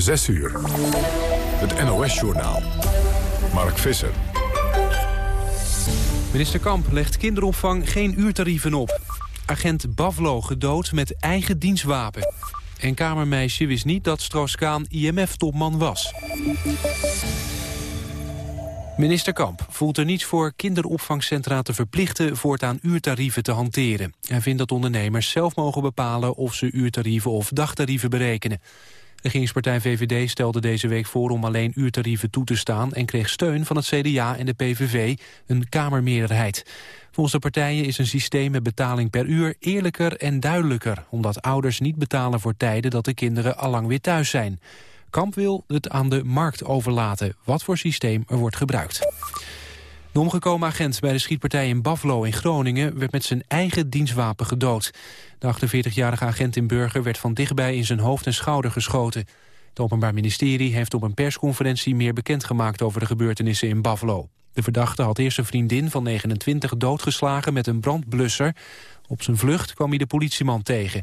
6 uur. Het NOS-journaal. Mark Visser. Minister Kamp legt kinderopvang geen uurtarieven op. Agent Bavlo gedood met eigen dienstwapen. En kamermeisje wist niet dat Strauss-Kaan IMF-topman was. Minister Kamp voelt er niets voor kinderopvangcentra te verplichten voortaan uurtarieven te hanteren. Hij vindt dat ondernemers zelf mogen bepalen of ze uurtarieven of dagtarieven berekenen. Regeringspartij VVD stelde deze week voor om alleen uurtarieven toe te staan... en kreeg steun van het CDA en de PVV, een kamermeerderheid. Volgens de partijen is een systeem met betaling per uur eerlijker en duidelijker... omdat ouders niet betalen voor tijden dat de kinderen allang weer thuis zijn. Kamp wil het aan de markt overlaten wat voor systeem er wordt gebruikt. De omgekomen agent bij de schietpartij in Buffalo in Groningen... werd met zijn eigen dienstwapen gedood. De 48-jarige agent in Burger werd van dichtbij in zijn hoofd en schouder geschoten. Het Openbaar Ministerie heeft op een persconferentie meer bekendgemaakt over de gebeurtenissen in Buffalo. De verdachte had eerst een vriendin van 29 doodgeslagen met een brandblusser. Op zijn vlucht kwam hij de politieman tegen.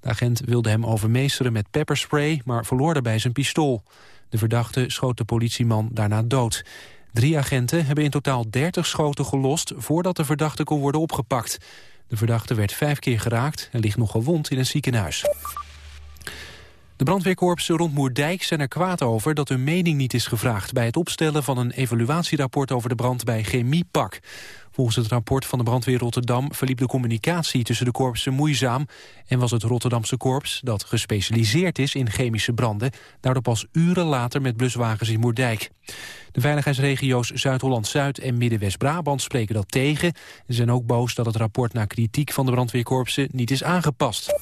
De agent wilde hem overmeesteren met pepperspray, maar verloor daarbij zijn pistool. De verdachte schoot de politieman daarna dood. Drie agenten hebben in totaal 30 schoten gelost voordat de verdachte kon worden opgepakt. De verdachte werd vijf keer geraakt en ligt nog gewond in een ziekenhuis. De brandweerkorpsen rond Moerdijk zijn er kwaad over dat hun mening niet is gevraagd bij het opstellen van een evaluatierapport over de brand bij Chemiepak. Volgens het rapport van de brandweer Rotterdam verliep de communicatie tussen de korpsen moeizaam en was het Rotterdamse korps, dat gespecialiseerd is in chemische branden, daardoor pas uren later met bluswagens in Moerdijk. De veiligheidsregio's Zuid-Holland-Zuid en Midden-West-Brabant spreken dat tegen. Ze zijn ook boos dat het rapport na kritiek van de brandweerkorpsen niet is aangepast.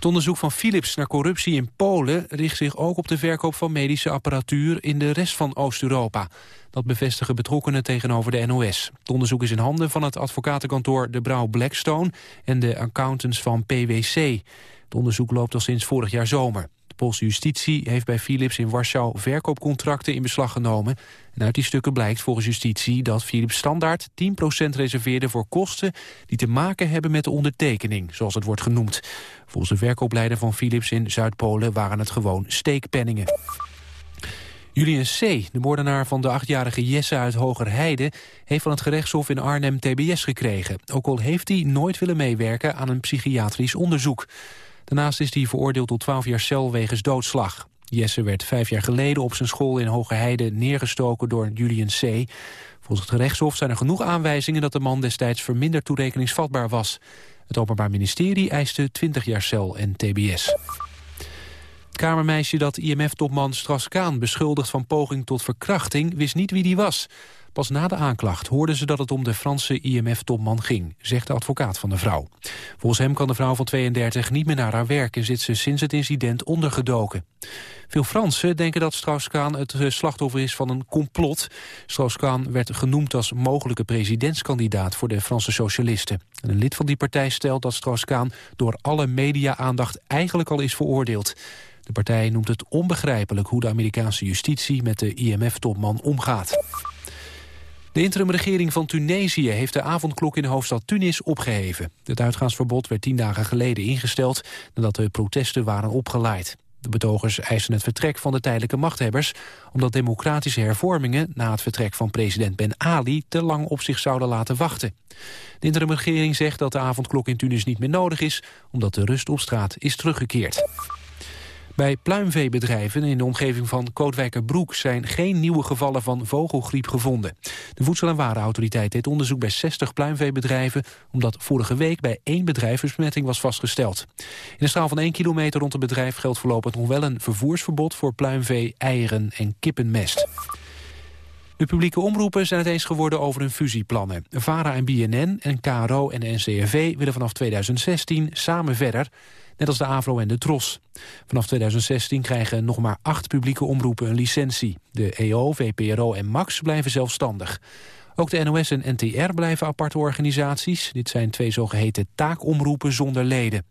Het onderzoek van Philips naar corruptie in Polen richt zich ook op de verkoop van medische apparatuur in de rest van Oost-Europa. Dat bevestigen betrokkenen tegenover de NOS. Het onderzoek is in handen van het advocatenkantoor De Brouw Blackstone en de accountants van PwC. Het onderzoek loopt al sinds vorig jaar zomer. Poolse justitie heeft bij Philips in Warschau verkoopcontracten in beslag genomen. En uit die stukken blijkt volgens justitie dat Philips standaard 10% reserveerde voor kosten die te maken hebben met de ondertekening, zoals het wordt genoemd. Volgens de verkoopleider van Philips in Zuid-Polen waren het gewoon steekpenningen. Julian C., de moordenaar van de achtjarige Jesse uit Hogerheide... heeft van het gerechtshof in Arnhem tbs gekregen. Ook al heeft hij nooit willen meewerken aan een psychiatrisch onderzoek. Daarnaast is hij veroordeeld tot 12 jaar cel wegens doodslag. Jesse werd vijf jaar geleden op zijn school in Hogerheide neergestoken door Julian C. Volgens het gerechtshof zijn er genoeg aanwijzingen dat de man destijds verminderd toerekeningsvatbaar was. Het Openbaar Ministerie eiste 20 jaar cel en tbs. Het kamermeisje dat IMF-topman Strauss-Kaan beschuldigt van poging tot verkrachting wist niet wie die was. Pas na de aanklacht hoorden ze dat het om de Franse IMF-topman ging, zegt de advocaat van de vrouw. Volgens hem kan de vrouw van 32 niet meer naar haar werk en zit ze sinds het incident ondergedoken. Veel Fransen denken dat Strauss-Kaan het eh, slachtoffer is van een complot. Strauss-Kaan werd genoemd als mogelijke presidentskandidaat voor de Franse socialisten. een lid van die partij stelt dat Strauss-Kaan door alle media-aandacht eigenlijk al is veroordeeld. De partij noemt het onbegrijpelijk hoe de Amerikaanse justitie met de IMF-topman omgaat. De interimregering van Tunesië heeft de avondklok in de hoofdstad Tunis opgeheven. Het uitgaansverbod werd tien dagen geleden ingesteld nadat de protesten waren opgeleid. De betogers eisen het vertrek van de tijdelijke machthebbers... omdat democratische hervormingen na het vertrek van president Ben Ali... te lang op zich zouden laten wachten. De interimregering zegt dat de avondklok in Tunis niet meer nodig is... omdat de rust op straat is teruggekeerd. Bij pluimveebedrijven in de omgeving van Kootwijkerbroek... zijn geen nieuwe gevallen van vogelgriep gevonden. De Voedsel- en Warenautoriteit deed onderzoek bij 60 pluimveebedrijven... omdat vorige week bij één bedrijf besmetting was vastgesteld. In een straal van 1 kilometer rond het bedrijf geldt voorlopig nog wel een vervoersverbod... voor pluimvee, eieren en kippenmest. De publieke omroepen zijn het eens geworden over hun fusieplannen. VARA en BNN en KRO en NCRV willen vanaf 2016 samen verder net als de AVRO en de TROS. Vanaf 2016 krijgen nog maar acht publieke omroepen een licentie. De EO, VPRO en MAX blijven zelfstandig. Ook de NOS en NTR blijven aparte organisaties. Dit zijn twee zogeheten taakomroepen zonder leden.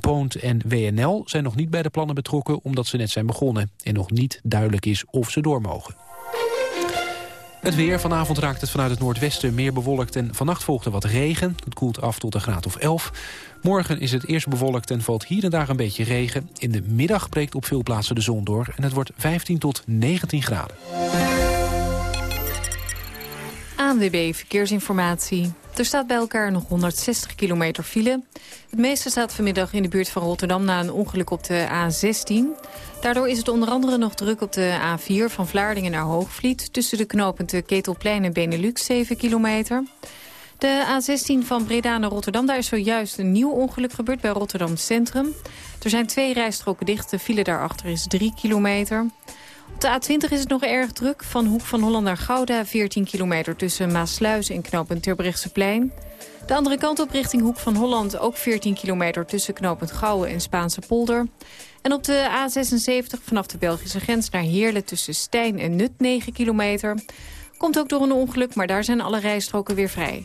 Poont en WNL zijn nog niet bij de plannen betrokken... omdat ze net zijn begonnen en nog niet duidelijk is of ze door mogen. Het weer. Vanavond raakt het vanuit het noordwesten meer bewolkt... en vannacht volgt er wat regen. Het koelt af tot een graad of 11. Morgen is het eerst bewolkt en valt hier en daar een beetje regen. In de middag breekt op veel plaatsen de zon door... en het wordt 15 tot 19 graden. ANWB Verkeersinformatie. Er staat bij elkaar nog 160 kilometer file. Het meeste staat vanmiddag in de buurt van Rotterdam... na een ongeluk op de A16. Daardoor is het onder andere nog druk op de A4 van Vlaardingen naar Hoogvliet... tussen de knooppunten Ketelplein en Benelux 7 kilometer. De A16 van Breda naar Rotterdam, daar is zojuist een nieuw ongeluk gebeurd bij Rotterdam Centrum. Er zijn twee rijstroken dicht, de file daarachter is 3 kilometer. Op de A20 is het nog erg druk. Van Hoek van Holland naar Gouda, 14 kilometer tussen Maasluis en knooppunt Terbrechtseplein. De andere kant op richting Hoek van Holland ook 14 kilometer tussen knooppunt Gouwen en Spaanse polder. En op de A76 vanaf de Belgische grens naar Heerlen tussen Stijn en Nut 9 kilometer. Komt ook door een ongeluk, maar daar zijn alle rijstroken weer vrij.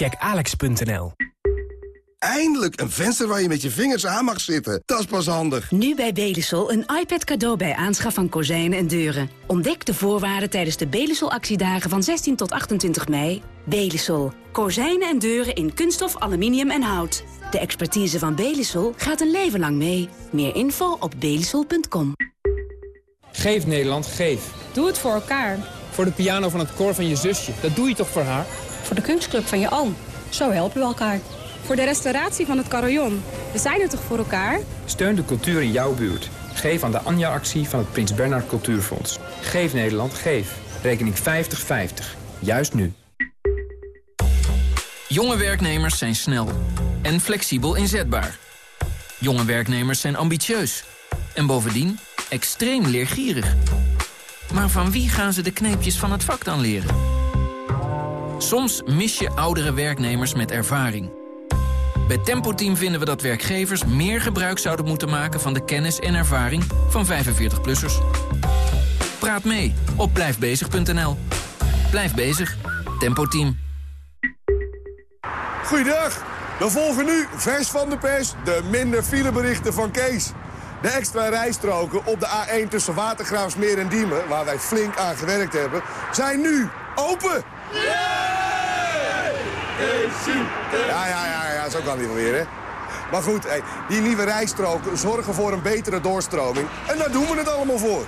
check alex.nl. Eindelijk een venster waar je met je vingers aan mag zitten. Dat is pas handig. Nu bij Belisol een iPad cadeau bij aanschaf van kozijnen en deuren. Ontdek de voorwaarden tijdens de Belisol actiedagen van 16 tot 28 mei. Belisol. Kozijnen en deuren in kunststof, aluminium en hout. De expertise van Belisol gaat een leven lang mee. Meer info op belisol.com. Geef Nederland, geef. Doe het voor elkaar. Voor de piano van het koor van je zusje. Dat doe je toch voor haar? Voor de kunstclub van je oom. Zo helpen we elkaar. Voor de restauratie van het carillon. We zijn er toch voor elkaar? Steun de cultuur in jouw buurt. Geef aan de Anja-actie van het Prins Bernhard Cultuurfonds. Geef Nederland, geef. Rekening 5050. Juist nu. Jonge werknemers zijn snel en flexibel inzetbaar. Jonge werknemers zijn ambitieus. En bovendien extreem leergierig. Maar van wie gaan ze de kneepjes van het vak dan leren? Soms mis je oudere werknemers met ervaring. Bij Tempo Team vinden we dat werkgevers meer gebruik zouden moeten maken... van de kennis en ervaring van 45-plussers. Praat mee op blijfbezig.nl. Blijf bezig. Tempo Team. Goeiedag. We volgen nu, vers van de pers, de minder fileberichten van Kees. De extra rijstroken op de A1 tussen Watergraafsmeer en Diemen... waar wij flink aan gewerkt hebben, zijn nu open. Ja, ja, ja, ja, zo kan die wel weer, hè. Maar goed, hey, die nieuwe rijstroken zorgen voor een betere doorstroming. En daar doen we het allemaal voor.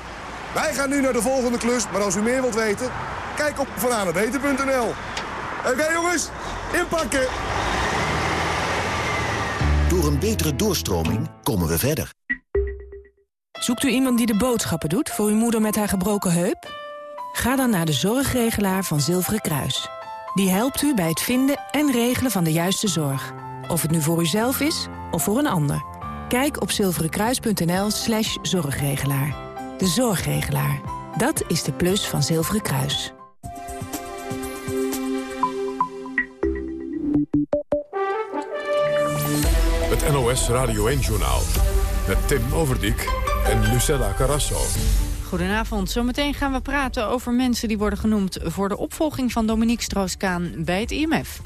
Wij gaan nu naar de volgende klus, maar als u meer wilt weten... kijk op vananabeter.nl. Oké jongens, inpakken! Door een betere doorstroming komen we verder. Zoekt u iemand die de boodschappen doet voor uw moeder met haar gebroken heup? Ga dan naar de zorgregelaar van Zilveren Kruis. Die helpt u bij het vinden en regelen van de juiste zorg. Of het nu voor uzelf is of voor een ander. Kijk op zilverenkruis.nl slash zorgregelaar. De zorgregelaar. Dat is de plus van Zilveren Kruis. Het NOS Radio 1-journaal. Met Tim Overdijk en Lucella Carrasso. Goedenavond. Zometeen gaan we praten over mensen die worden genoemd... voor de opvolging van Dominique Strauss-Kaan bij het IMF.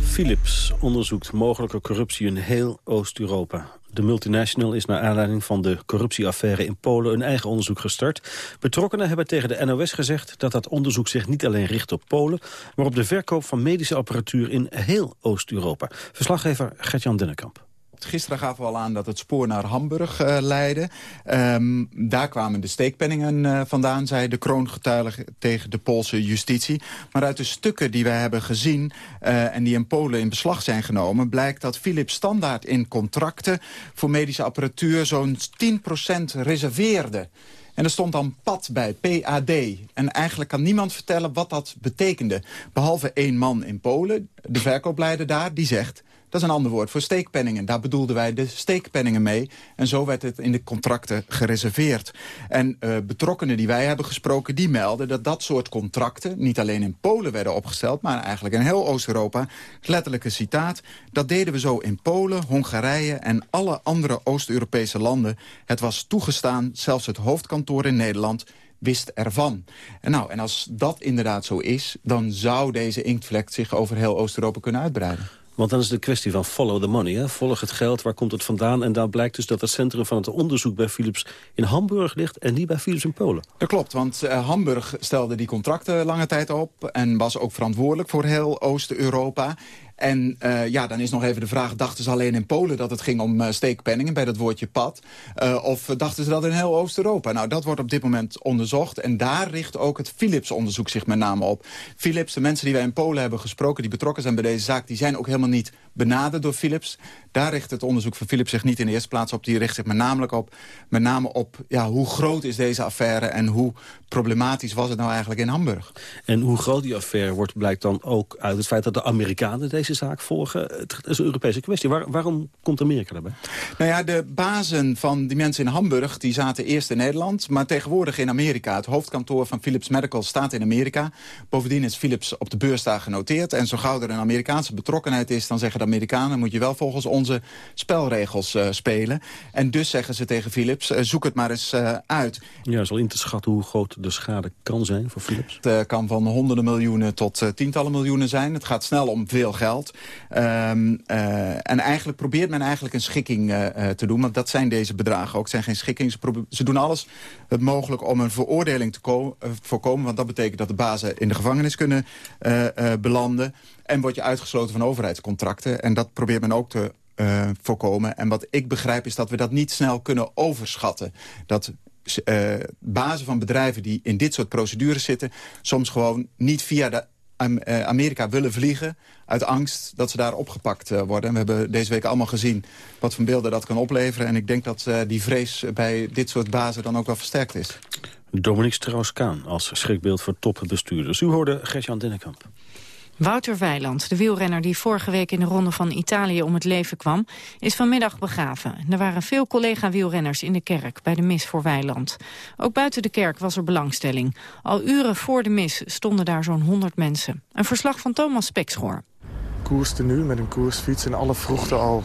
Philips onderzoekt mogelijke corruptie in heel Oost-Europa. De multinational is naar aanleiding van de corruptieaffaire in Polen een eigen onderzoek gestart. Betrokkenen hebben tegen de NOS gezegd dat dat onderzoek zich niet alleen richt op Polen, maar op de verkoop van medische apparatuur in heel Oost-Europa. Verslaggever Gertjan Dennekamp. Gisteren gaven we al aan dat het spoor naar Hamburg uh, leidde. Um, daar kwamen de steekpenningen uh, vandaan, zei de kroongetuige tegen de Poolse justitie. Maar uit de stukken die we hebben gezien uh, en die in Polen in beslag zijn genomen... blijkt dat Philips standaard in contracten voor medische apparatuur zo'n 10% reserveerde. En er stond dan PAD bij, PAD. En eigenlijk kan niemand vertellen wat dat betekende. Behalve één man in Polen, de verkoopleider daar, die zegt Dat is een ander woord voor steekpenningen. Daar bedoelden wij de steekpenningen mee. En zo werd het in de contracten gereserveerd. En uh, betrokkenen die wij hebben gesproken, die melden dat dat soort contracten... niet alleen in Polen werden opgesteld, maar eigenlijk in heel Oost-Europa. Letterlijke citaat. Dat deden we zo in Polen, Hongarije en alle andere Oost-Europese landen. Het was toegestaan, zelfs het hoofdkantoor in Nederland wist ervan. En, nou, en als dat inderdaad zo is, dan zou deze inktvlek zich over heel Oost-Europa kunnen uitbreiden. Want dan is de kwestie van follow the money. Hè? Volg het geld, waar komt het vandaan? En dan blijkt dus dat het centrum van het onderzoek bij Philips in Hamburg ligt... en niet bij Philips in Polen. Dat klopt, want uh, Hamburg stelde die contracten lange tijd op... en was ook verantwoordelijk voor heel Oost-Europa. En uh, ja, dan is nog even de vraag, dachten ze alleen in Polen dat het ging om uh, steekpenningen bij dat woordje pad? Uh, of dachten ze dat in heel Oost-Europa? Nou, dat wordt op dit moment onderzocht. En daar richt ook het Philips-onderzoek zich met name op. Philips, de mensen die wij in Polen hebben gesproken, die betrokken zijn bij deze zaak, die zijn ook helemaal niet benaderd door Philips. Daar richt het onderzoek van Philips zich niet in de eerste plaats op. Die richt zich met name op, met name op ja, hoe groot is deze affaire... en hoe problematisch was het nou eigenlijk in Hamburg. En hoe groot die affaire wordt blijkt dan ook uit het feit... dat de Amerikanen deze zaak volgen. Het is een Europese kwestie. Waar, waarom komt Amerika daarbij? Nou ja, de bazen van die mensen in Hamburg... die zaten eerst in Nederland, maar tegenwoordig in Amerika. Het hoofdkantoor van Philips Medical staat in Amerika. Bovendien is Philips op de beurs daar genoteerd. En zo gauw er een Amerikaanse betrokkenheid is... dan zeggen de Amerikanen, moet je wel volgens onze spelregels uh, spelen. En dus zeggen ze tegen Philips, uh, zoek het maar eens uh, uit. Ja, is al in te schatten hoe groot de schade kan zijn voor Philips? Het kan van honderden miljoenen tot tientallen miljoenen zijn. Het gaat snel om veel geld. Um, en eigenlijk probeert men eigenlijk een schikking te doen. Want dat zijn deze bedragen ook. Het zijn geen schikkingen. Ze, ze, doen alles het mogelijk om een veroordeling te voorkomen. Want dat betekent dat de bazen in de gevangenis kunnen belanden. En word je uitgesloten van overheidscontracten. En dat probeert men ook te uh, voorkomen. En wat ik begrijp is dat we dat niet snel kunnen overschatten. Dat uh, bazen van bedrijven die in dit soort procedures zitten... soms gewoon niet via de uh, Amerika willen vliegen... uit angst dat ze daar opgepakt worden. En we hebben deze week allemaal gezien wat voor beelden dat kan opleveren. En ik denk dat die vrees bij dit soort bazen dan ook wel versterkt is. Dominique Strauss-Kaan als schrikbeeld voor topbestuurders. U hoorde Gertjan Dennekamp. Wouter Weiland, de wielrenner die vorige week in de Ronde van Italië om het leven kwam, is vanmiddag begraven. Er waren veel collega-wielrenners in de kerk bij de mis voor Weiland. Ook buiten de kerk was er belangstelling. Al uren voor de mis stonden daar zo'n 100 mensen. Een verslag van Thomas Spekschoor. Koerste nu met een koersfiets en alle vroegte al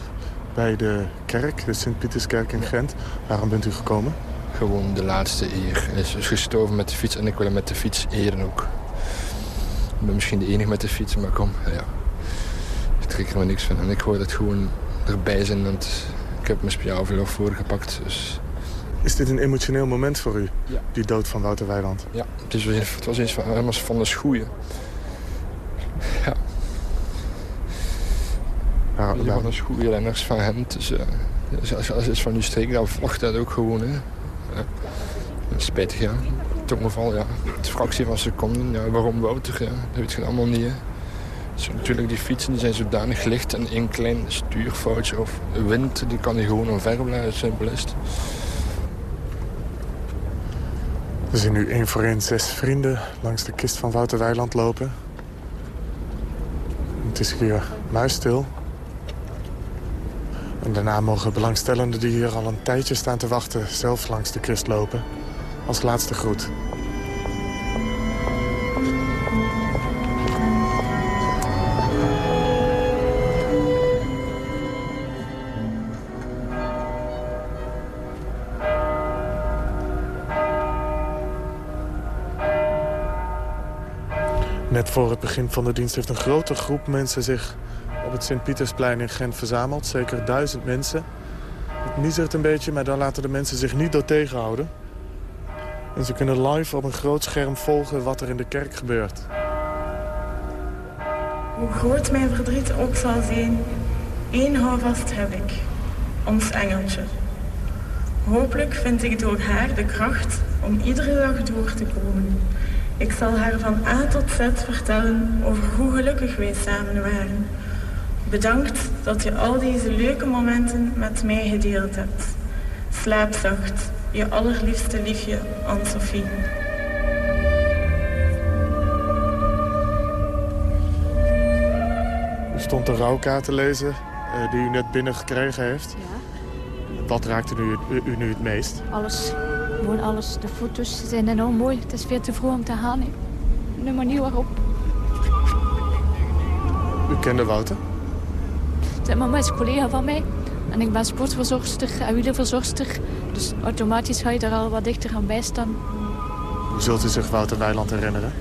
bij de kerk, de Sint-Pieterskerk in Gent. Waarom bent u gekomen? Gewoon de laatste eer. Hij is gestorven met de fiets en ik wil hem met de fiets eren ook. Ik ben misschien de enige met de fiets, maar kom, ja. Ik trek er me niks van. En ik hoor dat gewoon erbij zijn, want ik heb mijn speciaal verlof voorgepakt. Dus... Is dit een emotioneel moment voor u, ja. die dood van Wouter Weiland? Ja, het, is, het was eens van, helemaal van de schoeien. Ja. Ja, ja. van de schoeierenners van hem. Dus, uh, als, als het van uw streek, dan volgt dat ook gewoon. Hè. Ja. Spijtig, ja tongval, ja. Het fractie van seconden, ja, waarom Wouter, dat weet je allemaal niet. Natuurlijk, die fietsen die zijn zodanig licht en één klein stuurfoutje of wind, die kan die gewoon omver blijven, simpel is We zien nu één voor één zes vrienden langs de kist van Wouter Weiland lopen. Het is hier muisstil. En daarna mogen belangstellenden die hier al een tijdje staan te wachten... zelf langs de kist lopen als laatste groet. Net voor het begin van de dienst heeft een grote groep mensen zich op het Sint-Pietersplein in Gent verzameld. Zeker duizend mensen. Het miezert een beetje, maar dan laten de mensen zich niet door tegenhouden. En ze kunnen live op een groot scherm volgen wat er in de kerk gebeurt. Hoe groot mijn verdriet ook zal zijn, één houvast heb ik. Ons engeltje. Hopelijk vind ik door haar de kracht om iedere dag door te komen. Ik zal haar van A tot Z vertellen over hoe gelukkig wij samen waren. Bedankt dat je al deze leuke momenten met mij gedeeld hebt. Slaap zacht je allerliefste liefje, Anne-Sophie. U stond de rouwkaart te lezen eh, die u net binnengekregen heeft. Ja. Wat raakte u, u, u nu het meest? Alles. Gewoon alles. De foto's zijn enorm mooi. Het is weer te vroeg om te gaan. hè. De manier waarop. U kende Wouter? Zijn mama is collega van mij. En ik ben sportverzorgster en wielerverzorgster. Dus automatisch ga je er al wat dichter aan bij staan. Hoe zult u zich Wouter Weiland herinneren?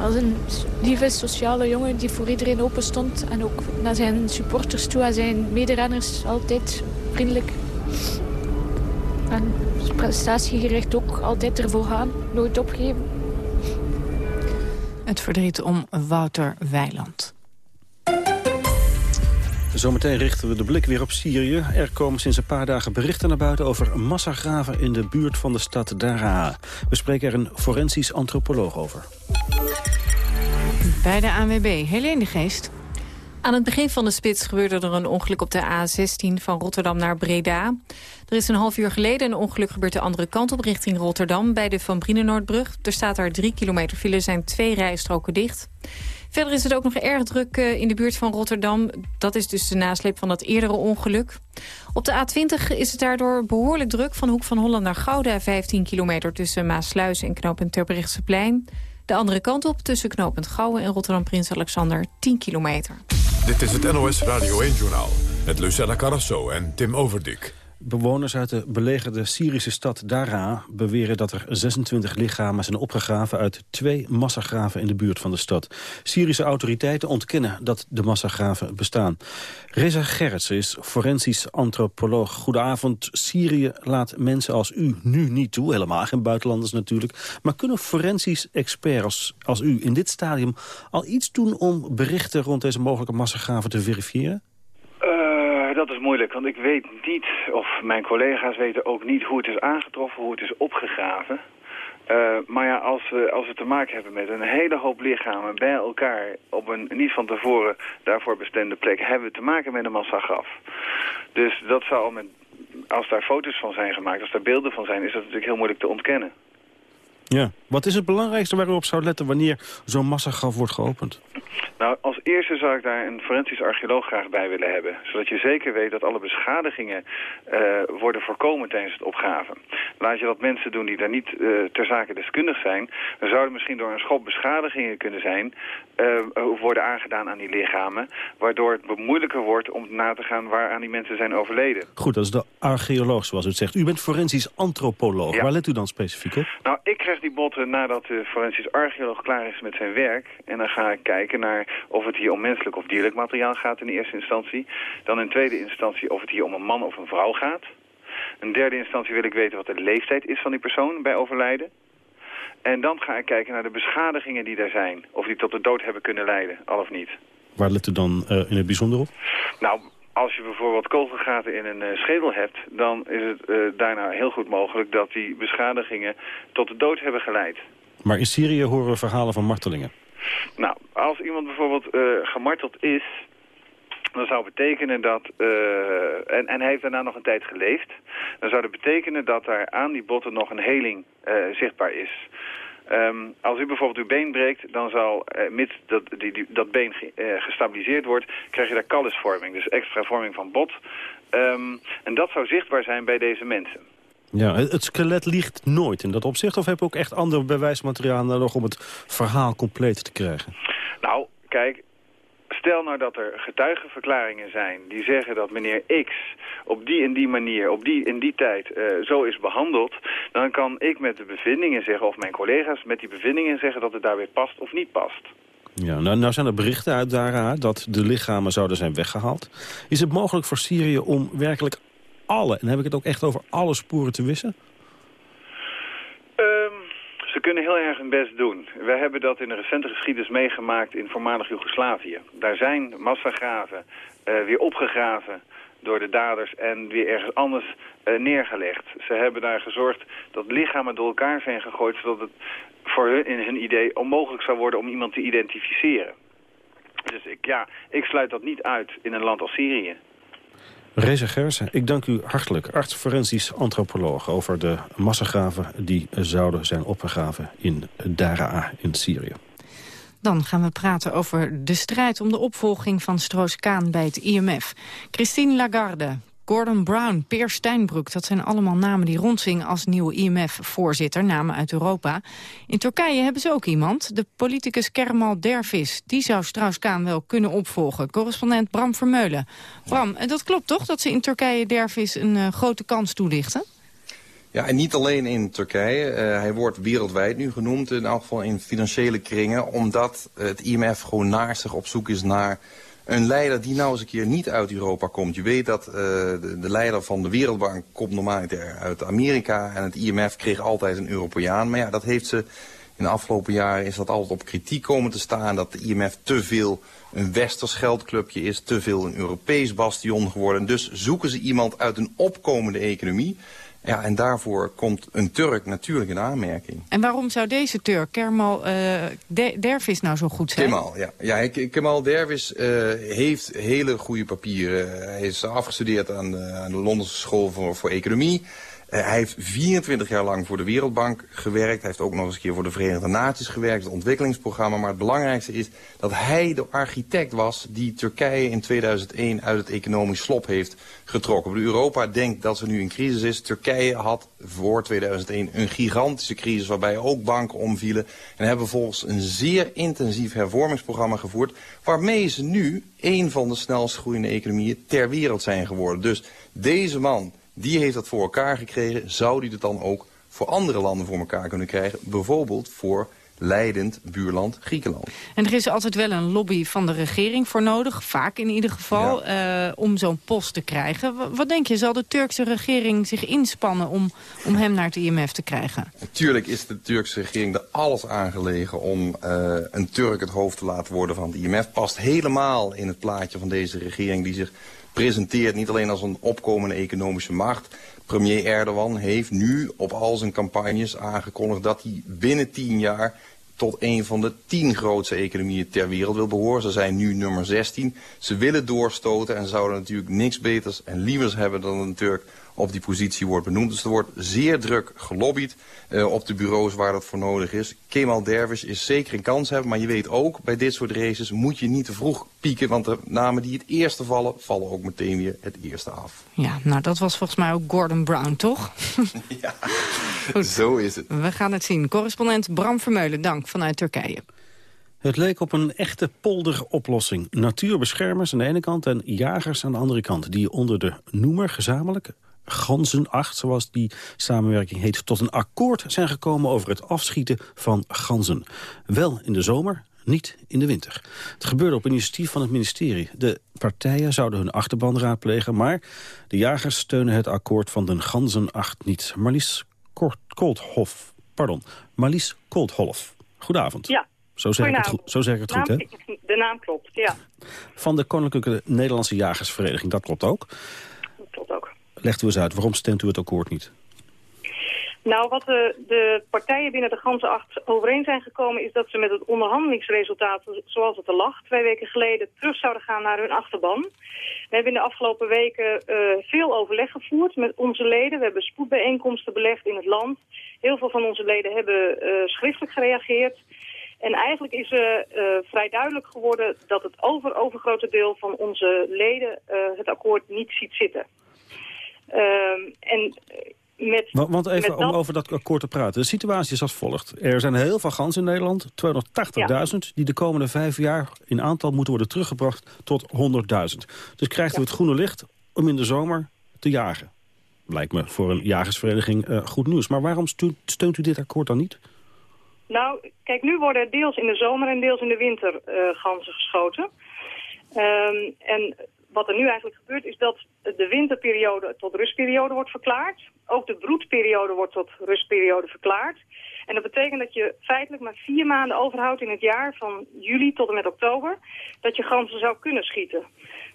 Als een lieve, sociale jongen die voor iedereen open stond. En ook naar zijn supporters toe en zijn mederenners altijd vriendelijk. En prestatiegericht ook altijd ervoor gaan, nooit opgeven. Het verdriet om Wouter Weiland. Zometeen richten we de blik weer op Syrië. Er komen sinds een paar dagen berichten naar buiten over massagraven in de buurt van de stad Daraa. We spreken er een forensisch antropoloog over. Bij de ANWB, Helene de Geest. Aan het begin van de spits gebeurde er een ongeluk op de A16 van Rotterdam naar Breda. Er is een half uur geleden een ongeluk gebeurd de andere kant op richting Rotterdam bij de Van Brienenoordbrug. Er staat daar drie kilometer file, zijn twee rijstroken dicht. Verder is het ook nog erg druk eh, in de buurt van Rotterdam. Dat is dus de nasleep van dat eerdere ongeluk. Op de A20 is het daardoor behoorlijk druk van Hoek van Holland naar Gouda. 15 kilometer tussen Maasluis en knooppunt Terbrechtseplein. De andere kant op tussen knooppunt Gouwen en Rotterdam Prins Alexander 10 kilometer. Dit is het NOS Radio 1-journaal met Lucella Carrasso en Tim Overdik. Bewoners uit de belegerde Syrische stad Daraa beweren dat er 26 lichamen zijn opgegraven uit twee massagraven in de buurt van de stad. Syrische autoriteiten ontkennen dat de massagraven bestaan. Reza Gerritsen is forensisch antropoloog. Goedenavond. Syrië laat mensen als u nu niet toe, helemaal geen buitenlanders natuurlijk. Maar kunnen forensisch experts als u in dit stadium al iets doen om berichten rond deze mogelijke massagraven te verifiëren? Dat is moeilijk, want ik weet niet, of mijn collega's weten ook niet hoe het is aangetroffen, hoe het is opgegraven. Uh, maar ja, als we, als we te maken hebben met een hele hoop lichamen bij elkaar op een niet van tevoren daarvoor bestemde plek, hebben we te maken met een massagraf. Dus dat zou met, als daar foto's van zijn gemaakt, als daar beelden van zijn, is dat natuurlijk heel moeilijk te ontkennen. Ja. Wat is het belangrijkste waar u op zou letten wanneer zo'n massagraf wordt geopend? Nou, als eerste zou ik daar een forensisch archeoloog graag bij willen hebben. Zodat je zeker weet dat alle beschadigingen uh, worden voorkomen tijdens het opgraven. Laat je dat mensen doen die daar niet uh, ter zake deskundig zijn... dan zouden misschien door een schop beschadigingen kunnen zijn... Uh, worden aangedaan aan die lichamen... waardoor het moeilijker wordt om na te gaan waar aan die mensen zijn overleden. Goed, dat is de archeoloog zoals u het zegt. U bent forensisch antropoloog. Ja. Waar let u dan specifiek op? Nou, ik krijg die botten nadat de forensisch archeoloog klaar is met zijn werk. En dan ga ik kijken naar of het hier om menselijk of dierlijk materiaal gaat in eerste instantie. Dan in tweede instantie of het hier om een man of een vrouw gaat. In derde instantie wil ik weten wat de leeftijd is van die persoon bij overlijden. En dan ga ik kijken naar de beschadigingen die er zijn. Of die tot de dood hebben kunnen leiden, al of niet. Waar let u dan uh, in het bijzonder op? Nou, als je bijvoorbeeld kogelgaten in een uh, schedel hebt... dan is het uh, daarna heel goed mogelijk dat die beschadigingen tot de dood hebben geleid. Maar in Syrië horen we verhalen van martelingen. Nou, als iemand bijvoorbeeld uh, gemarteld is... dan zou betekenen dat... en, en hij heeft daarna nog een tijd geleefd... dan zou dat betekenen dat er aan die botten nog een heling zichtbaar is... Um, als u bijvoorbeeld uw been breekt, dan zal, uh, mits dat, die, die, dat been ge, uh, gestabiliseerd wordt, krijg je daar kallusvorming, dus extra vorming van bot. Um, en dat zou zichtbaar zijn bij deze mensen. Ja, het skelet liegt nooit in dat opzicht, of heb je ook echt ander bewijsmateriaal nodig om het verhaal compleet te krijgen? Nou, kijk, Stel nou dat er getuigenverklaringen zijn die zeggen dat meneer X op die en die manier, op die in die tijd uh, zo is behandeld, dan kan ik met de bevindingen zeggen, of mijn collega's met die bevindingen zeggen dat het daar weer past of niet past. Ja, nou, nou zijn er berichten uit Dara dat de lichamen zouden zijn weggehaald. Is het mogelijk voor Syrië om werkelijk alle, en heb ik het ook echt over alle sporen te wissen? Ze kunnen heel erg hun best doen. We hebben dat in de recente geschiedenis meegemaakt in voormalig Joegoslavië. Daar zijn massagraven uh, weer opgegraven door de daders en weer ergens anders uh, neergelegd. Ze hebben daar gezorgd dat lichamen door elkaar zijn gegooid... zodat het voor hun in hun idee onmogelijk zou worden om iemand te identificeren. Dus ik, ja, ik sluit dat niet uit in een land als Syrië. Reza Gersen, ik dank u hartelijk. Arts forensisch antropoloog over de massagraven... die zouden zijn opgegraven in Daraa in Syrië. Dan gaan we praten over de strijd om de opvolging van Stroos-Kaan bij het IMF. Christine Lagarde, Gordon Brown, Peer Steinbrück, dat zijn allemaal namen die rondzingen als nieuwe IMF-voorzitter, namen uit Europa. In Turkije hebben ze ook iemand, de politicus Kermal Dervis. Die zou Strauss-Kaan wel kunnen opvolgen. Correspondent Bram Vermeulen. Bram, dat klopt toch dat ze in Turkije Dervis een uh, grote kans toelichten? Ja, en niet alleen in Turkije. Uh, hij wordt wereldwijd nu genoemd, in elk geval in financiële kringen... omdat het IMF gewoon naastig op zoek is naar een leider die nou eens een keer niet uit Europa komt. Je weet dat de, de, leider van de Wereldbank komt normaal uit Amerika... en het IMF kreeg altijd een Europeaan. Maar ja, dat heeft ze in de afgelopen jaren is dat altijd op kritiek komen te staan... dat de IMF te veel een westers geldclubje is, te veel een Europees bastion geworden. Dus zoeken ze iemand uit een opkomende economie... Ja, en daarvoor komt een Turk natuurlijk in aanmerking. En waarom zou deze Turk, Kemal uh, Dervis, nou zo goed zijn? Kemal, ja. ja Kemal Dervis uh, heeft hele goede papieren. Hij is afgestudeerd aan de, aan de Londense School voor, voor Economie. Uh, hij heeft 24 jaar lang voor de Wereldbank gewerkt. Hij heeft ook nog eens een keer voor de Verenigde Naties gewerkt, het ontwikkelingsprogramma. Maar het belangrijkste is dat hij de architect was die Turkije in 2001 uit het economisch slop heeft getrokken. Europa denkt dat ze nu in crisis is. Turkije had voor 2001 een gigantische crisis waarbij ook banken omvielen. En hebben volgens een zeer intensief hervormingsprogramma gevoerd... waarmee ze nu een van de snelst groeiende economieën ter wereld zijn geworden. Dus deze man die heeft dat voor elkaar gekregen. Zou die het dan ook voor andere landen voor elkaar kunnen krijgen? Bijvoorbeeld voor leidend buurland Griekenland. En er is altijd wel een lobby van de regering voor nodig, vaak in ieder geval, eh, om zo'n post te krijgen. Wat denk je, zal de Turkse regering zich inspannen om, om hem naar het IMF te krijgen? Natuurlijk is de Turkse regering er alles aangelegen om uh, een Turk het hoofd te laten worden van het IMF. Past helemaal in het plaatje van deze regering die zich presenteert niet alleen als een opkomende economische macht. Premier Erdogan heeft nu op al zijn campagnes aangekondigd dat hij binnen tien jaar tot een van de tien grootste economieën ter wereld wil behoren. Ze zijn nu nummer 16. Ze willen doorstoten en zouden natuurlijk niks beters en lievers hebben dan een Turk op die positie wordt benoemd. Dus er wordt zeer druk gelobbyd uh, op de bureaus waar dat voor nodig is. Kemal Dervish is zeker een kans hebben, maar je weet ook, bij dit soort races moet je niet te vroeg pieken, want de namen die het eerste vallen, vallen ook meteen weer het eerste af. Ja, nou dat was volgens mij ook Gordon Brown, toch? ja, Goed. zo is het. We gaan het zien. Correspondent Bram Vermeulen, dank vanuit Turkije. Het leek op een echte polderoplossing. Natuurbeschermers aan de ene kant en jagers aan de andere kant... die onder de noemer gezamenlijk ganzenacht, zoals die samenwerking heet, tot een akkoord zijn gekomen over het afschieten van ganzen. Wel in de zomer, niet in de winter. Het gebeurde op initiatief van het ministerie. De partijen zouden hun achterban raadplegen, maar de jagers steunen het akkoord van de ganzenacht niet. Marlies Koolthof, pardon, Marlies Koolthof. Goedenavond. Ja. Zo zeg, ik het goed, zo zeg ik het goed, hè? De naam klopt, ja. Van de Koninklijke Nederlandse Jagersvereniging, dat klopt ook. Dat klopt ook. Legt u eens uit, waarom stemt u het akkoord niet? Nou, wat de, de partijen binnen de ganse acht overeen zijn gekomen... is dat ze met het onderhandelingsresultaat, zoals het er lag... twee weken geleden terug zouden gaan naar hun achterban. We hebben in de afgelopen weken uh, veel overleg gevoerd met onze leden. We hebben spoedbijeenkomsten belegd in het land. Heel veel van onze leden hebben uh, schriftelijk gereageerd. En eigenlijk is er uh, vrij duidelijk geworden dat het over overgrote deel van onze leden het akkoord niet ziet zitten. Uh, en met, want, want even om over dat akkoord te praten. De situatie is als volgt. Er zijn heel veel ganzen in Nederland, 280.000... Ja. die de komende vijf jaar in aantal moeten worden teruggebracht tot 100.000. Dus krijgt u het groene licht om in de zomer te jagen. Lijkt me voor een jagersvereniging uh, goed nieuws. Maar waarom steunt, steunt, u dit akkoord dan niet? Nou, kijk, nu worden deels in de zomer en deels in de winter uh, ganzen geschoten. Um, en wat er nu eigenlijk gebeurt is dat de winterperiode tot rustperiode wordt verklaard. Ook de broedperiode wordt tot rustperiode verklaard. En dat betekent dat je feitelijk maar vier maanden overhoudt in het jaar, van juli tot en met oktober, dat je ganzen zou kunnen schieten.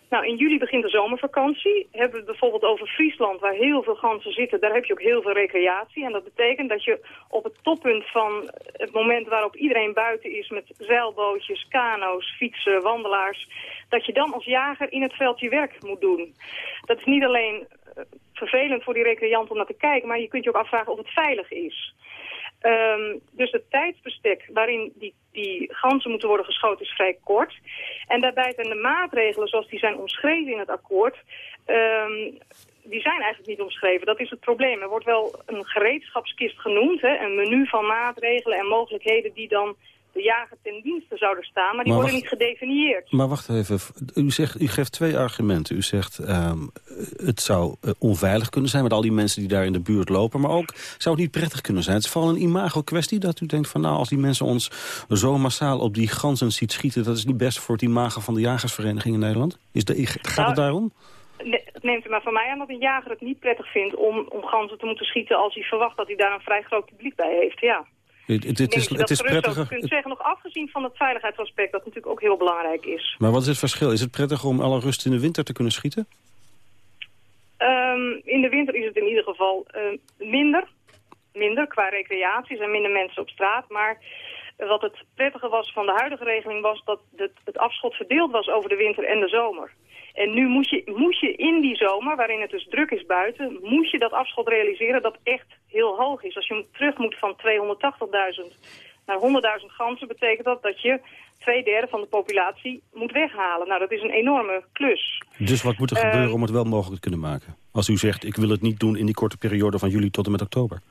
Nou, in juli begint de zomervakantie. Hebben we het bijvoorbeeld over Friesland, waar heel veel ganzen zitten. Daar heb je ook heel veel recreatie. En dat betekent dat je op het toppunt van het moment waarop iedereen buiten is... met zeilbootjes, kano's, fietsen, wandelaars... dat je dan als jager in het veld je werk moet doen. Dat is niet alleen eh, vervelend voor die recreant om naar te kijken... maar je kunt je ook afvragen of het veilig is. Ehm, dus het tijdsbestek waarin die, die ganzen moeten worden geschoten is vrij kort. En daarbij zijn de maatregelen zoals die zijn omschreven in het akkoord... ehm, die zijn eigenlijk niet omschreven. Dat is het probleem. Er wordt wel een gereedschapskist genoemd, hè, een menu van maatregelen en mogelijkheden die dan de jager ten dienste zouden staan, maar die Maar worden wacht- niet gedefinieerd. Maar wacht even, u, zegt, u geeft twee argumenten. U zegt ehm, het zou eh, onveilig kunnen zijn met al die mensen die daar in de buurt lopen. Maar ook zou het niet prettig kunnen zijn. Het is vooral een imago-kwestie dat u denkt van nou als die mensen ons zo massaal op die ganzen ziet schieten. Dat is niet best voor het imago van de jagersvereniging in Nederland. Is de, gaat Nou, het daarom? Ne- Het neemt er maar van mij aan dat een jager het niet prettig vindt om, om ganzen te moeten schieten als hij verwacht dat hij daar een vrij groot publiek bij heeft, ja. Het, het, het is, het is prettiger. kunt zeggen, nog afgezien van het veiligheidsaspect, dat natuurlijk ook heel belangrijk is. Maar wat is het verschil? Is het prettiger om alle rust in de winter te kunnen schieten? Ehm, in de winter is het in ieder geval eh, minder. Minder qua recreatie, er zijn minder mensen op straat. Maar wat het prettige was van de huidige regeling was dat het, het afschot verdeeld was over de winter en de zomer. En nu moet je, moet je in die zomer, waarin het dus druk is buiten, moet je dat afschot realiseren dat echt heel hoog is. Als je terug moet van 280.000 naar 100.000 ganzen, betekent dat dat je twee derde van de populatie moet weghalen. Nou, dat is een enorme klus. Dus wat moet er Eh, gebeuren om het wel mogelijk te kunnen maken? Als u zegt, ik wil het niet doen in die korte periode van juli tot en met oktober.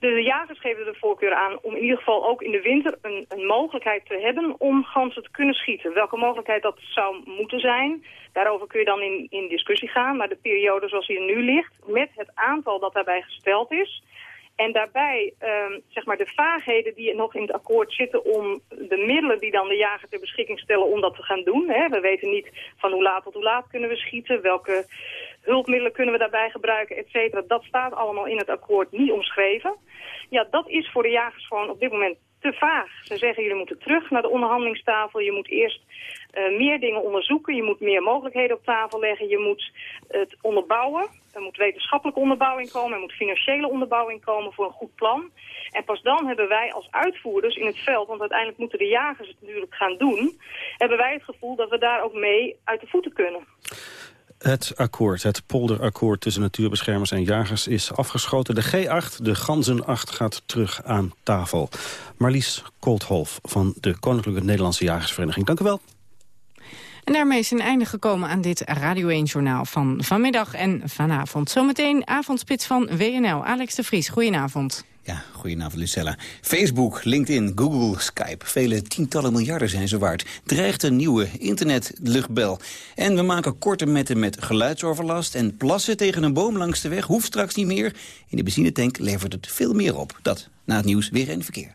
De, jagers geven de voorkeur aan om in ieder geval ook in de winter een, een mogelijkheid te hebben om ganzen te kunnen schieten. Welke mogelijkheid dat zou moeten zijn, daarover kun je dan in, in discussie gaan. Maar de periode zoals die er nu ligt, met het aantal dat daarbij gesteld is... En daarbij, ehm, zeg maar, de vaagheden die nog in het akkoord zitten om de middelen die dan de jager ter beschikking stellen om dat te gaan doen. Hè. We weten niet van hoe laat tot hoe laat kunnen we schieten, welke hulpmiddelen kunnen we daarbij gebruiken, et cetera. Dat staat allemaal in het akkoord niet omschreven. Ja, dat is voor de jagers gewoon op dit moment te vaag. Ze zeggen, jullie moeten terug naar de onderhandelingstafel. Je moet eerst eh, meer dingen onderzoeken. Je moet meer mogelijkheden op tafel leggen. Je moet het onderbouwen. Er moet wetenschappelijke onderbouwing komen. Er moet financiële onderbouwing komen voor een goed plan. En pas dan hebben wij als uitvoerders in het veld... want uiteindelijk moeten de jagers het natuurlijk gaan doen... hebben wij het gevoel dat we daar ook mee uit de voeten kunnen. Het akkoord, het polderakkoord tussen natuurbeschermers en jagers is afgeschoten. De G8, de Ganzen 8, gaat terug aan tafel. Marlies Koltholf van de Koninklijke Nederlandse Jagersvereniging. Dank u wel. En daarmee is een einde gekomen aan dit Radio 1-journaal van vanmiddag en vanavond. Zometeen avondspits van WNL. Alex de Vries, goedenavond. Ja, goedenavond Lucella. Facebook, LinkedIn, Google, Skype, vele tientallen miljarden zijn ze waard. Dreigt een nieuwe internetluchtbel. En we maken korte metten met geluidsoverlast en plassen tegen een boom langs de weg hoeft straks niet meer. In de benzinetank levert het veel meer op. Dat na het nieuws weer in verkeer.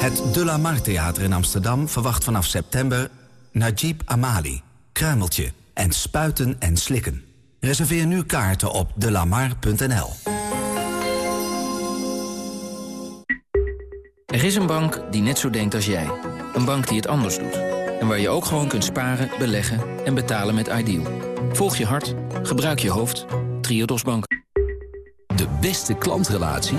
Het De La Mar Theater in Amsterdam verwacht vanaf september Najib Amali, Kruimeltje en Spuiten en Slikken. Reserveer nu kaarten op delamar.nl. Er is een bank die net zo denkt als jij. Een bank die het anders doet. En waar je ook gewoon kunt sparen, beleggen en betalen met Ideal. Volg je hart. Gebruik je hoofd. Triodos Bank. De beste klantrelatie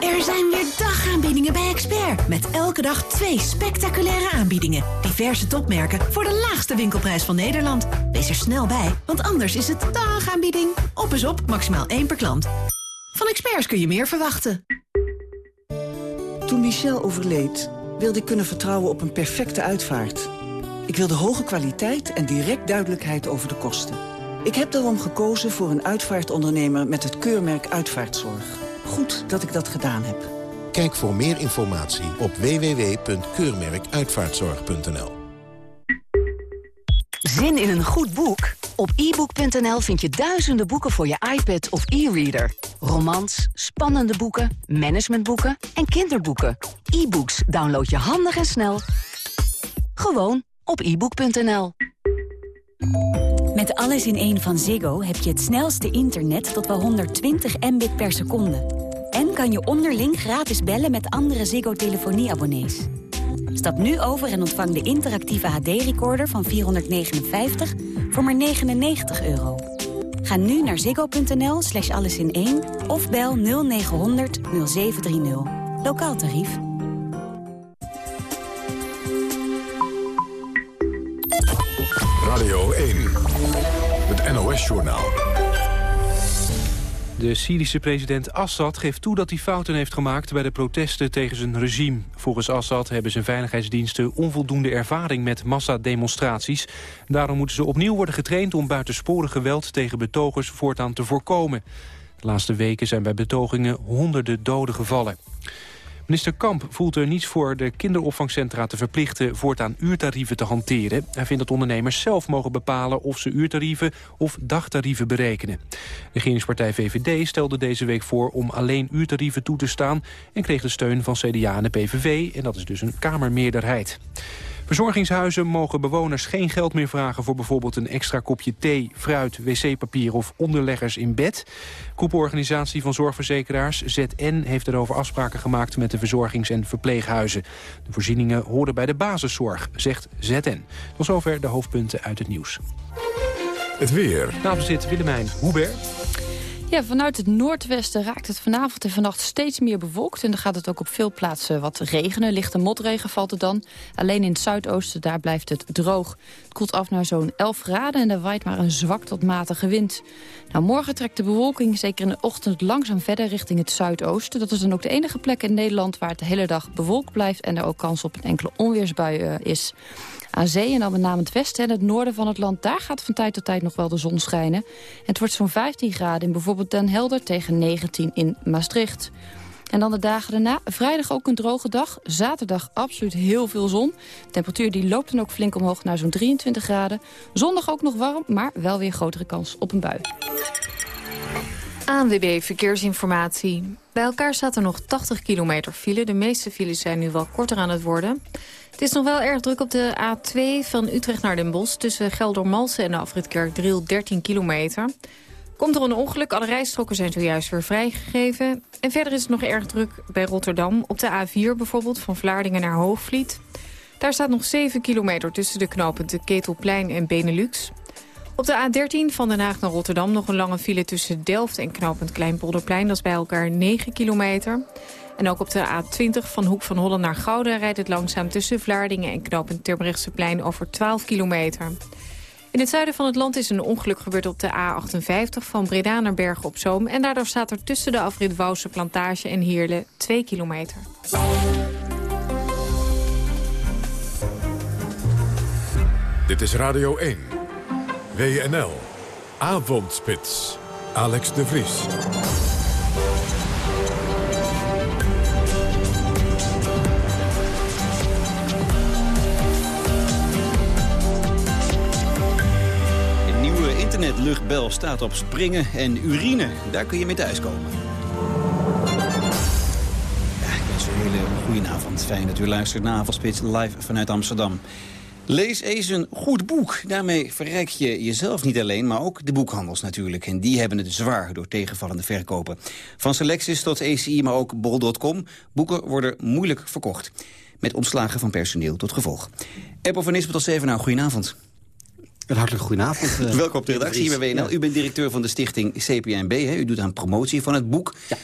Er zijn weer dagaanbiedingen bij Expert. Met elke dag twee spectaculaire aanbiedingen. Diverse topmerken voor de laagste winkelprijs van Nederland. Wees er snel bij, want anders is het dagaanbieding. Op is op, maximaal één per klant. Van Experts kun je meer verwachten. Toen Michel overleed, wilde ik kunnen vertrouwen op een perfecte uitvaart. Ik wilde hoge kwaliteit en direct duidelijkheid over de kosten. Ik heb daarom gekozen voor een uitvaartondernemer met het keurmerk Uitvaartzorg. Goed dat ik dat gedaan heb. Kijk voor meer informatie op www.keurmerkuitvaartzorg.nl. Zin in een goed boek? Op ebook.nl vind je duizenden boeken voor je iPad of e-reader. Romans, spannende boeken, managementboeken en kinderboeken. E-books download je handig en snel. Gewoon op ebook.nl. Met alles in één van Ziggo heb je het snelste internet tot wel 120 mbit per seconde. En kan je onderling gratis bellen met andere Ziggo-telefonieabonnees. Stap nu over en ontvang de interactieve HD-recorder van 459 voor maar 99 euro. Ga nu naar ziggo.nl slash alles in 1 of bel 0900 0730. Lokaal tarief. De Syrische president Assad geeft toe dat hij fouten heeft gemaakt bij de protesten tegen zijn regime. Volgens Assad hebben zijn veiligheidsdiensten onvoldoende ervaring met massademonstraties. Daarom moeten ze opnieuw worden getraind om buitensporig geweld tegen betogers voortaan te voorkomen. De laatste weken zijn bij betogingen honderden doden gevallen. Minister Kamp voelt er niets voor de kinderopvangcentra te verplichten voortaan uurtarieven te hanteren. Hij vindt dat ondernemers zelf mogen bepalen of ze uurtarieven of dagtarieven berekenen. De regeringspartij VVD stelde deze week voor om alleen uurtarieven toe te staan en kreeg de steun van CDA en de PVV en dat is dus een kamermeerderheid. Verzorgingshuizen mogen bewoners geen geld meer vragen... voor bijvoorbeeld een extra kopje thee, fruit, wc-papier of onderleggers in bed. Groeporganisatie van zorgverzekeraars, ZN, heeft erover afspraken gemaakt... met de verzorgings- en verpleeghuizen. De voorzieningen horen bij de basiszorg, zegt ZN. Tot zover de hoofdpunten uit het nieuws. Het weer. Nou, zit Willemijn Hubert. Ja, vanuit het noordwesten raakt het vanavond en vannacht steeds meer bewolkt. En dan gaat het ook op veel plaatsen wat regenen. Lichte motregen valt er dan. Alleen in het zuidoosten, daar blijft het droog. Het koelt af naar zo'n 11 graden en er waait maar een zwak tot matige wind. Nou, morgen trekt de bewolking zeker in de ochtend langzaam verder richting het zuidoosten. Dat is dan ook de enige plek in Nederland waar het de hele dag bewolkt blijft... en er ook kans op een enkele onweersbui uh, is. Aan zee en dan met name het westen en het noorden van het land... daar gaat van tijd tot tijd nog wel de zon schijnen. En het wordt zo'n 15 graden in bijvoorbeeld Den Helder tegen 19 in Maastricht. En dan de dagen daarna, vrijdag ook een droge dag. Zaterdag absoluut heel veel zon. Temperatuur die loopt dan ook flink omhoog naar zo'n 23 graden. Zondag ook nog warm, maar wel weer grotere kans op een bui. ANWB Verkeersinformatie. Bij elkaar er nog 80 kilometer file. De meeste files zijn nu wel korter aan het worden. Het is nog wel erg druk op de A2 van Utrecht naar Den Bosch... tussen Geldermalsen en de afrit Kerkdriel 13 kilometer. Komt er een ongeluk, alle rijstroken zijn zojuist weer vrijgegeven. En verder is het nog erg druk bij Rotterdam. Op de A4 bijvoorbeeld, van Vlaardingen naar Hoogvliet. Daar staat nog 7 kilometer tussen de knooppunten Ketelplein en Benelux. Op de A13 van Den Haag naar Rotterdam nog een lange file tussen Delft en knooppunt Kleinpolderplein. Dat is bij elkaar 9 kilometer. En ook op de A20 van Hoek van Holland naar Gouda rijdt het langzaam tussen Vlaardingen en knooppunt Terbrechtseplein over 12 kilometer. In het zuiden van het land is een ongeluk gebeurd op de A58 van Breda naar Bergen op Zoom. En daardoor staat er tussen de afrit Wouwse Plantage en Heerlen 2 kilometer. Dit is Radio 1. WNL. Avondspits. Alex de Vries. Internetluchtbel staat op springen en urine. Daar kun je mee thuiskomen. Ja, ik wens u een hele goede avond. Fijn dat u luistert naar Avondspits live vanuit Amsterdam. Lees eens een goed boek. Daarmee verrijk je jezelf niet alleen, maar ook de boekhandels natuurlijk. En die hebben het zwaar door tegenvallende verkopen. Van Selectis tot ACI, maar ook bol.com. Boeken worden moeilijk verkocht. Met ontslagen van personeel tot gevolg. Apple van Nisbet tot 7 nou, goedenavond. Een hartelijk goedenavond. Uh, Welkom op de redactie hier bij WNL. U bent directeur van de stichting CPNB. Hè? U doet aan promotie van het boek. Ja.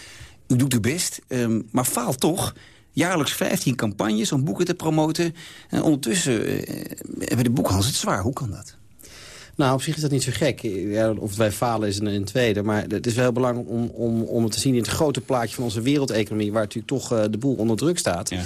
U doet uw best, um, maar faalt toch jaarlijks 15 campagnes om boeken te promoten. En ondertussen eh, hebben de boekhandels het zwaar. Hoe kan dat? Nou, op zich is dat niet zo gek. Ja, of wij falen is een, een, tweede. Maar het is wel heel belangrijk om, om, om het te zien in het grote plaatje van onze wereldeconomie... waar natuurlijk toch uh, de boel onder druk staat. Ja.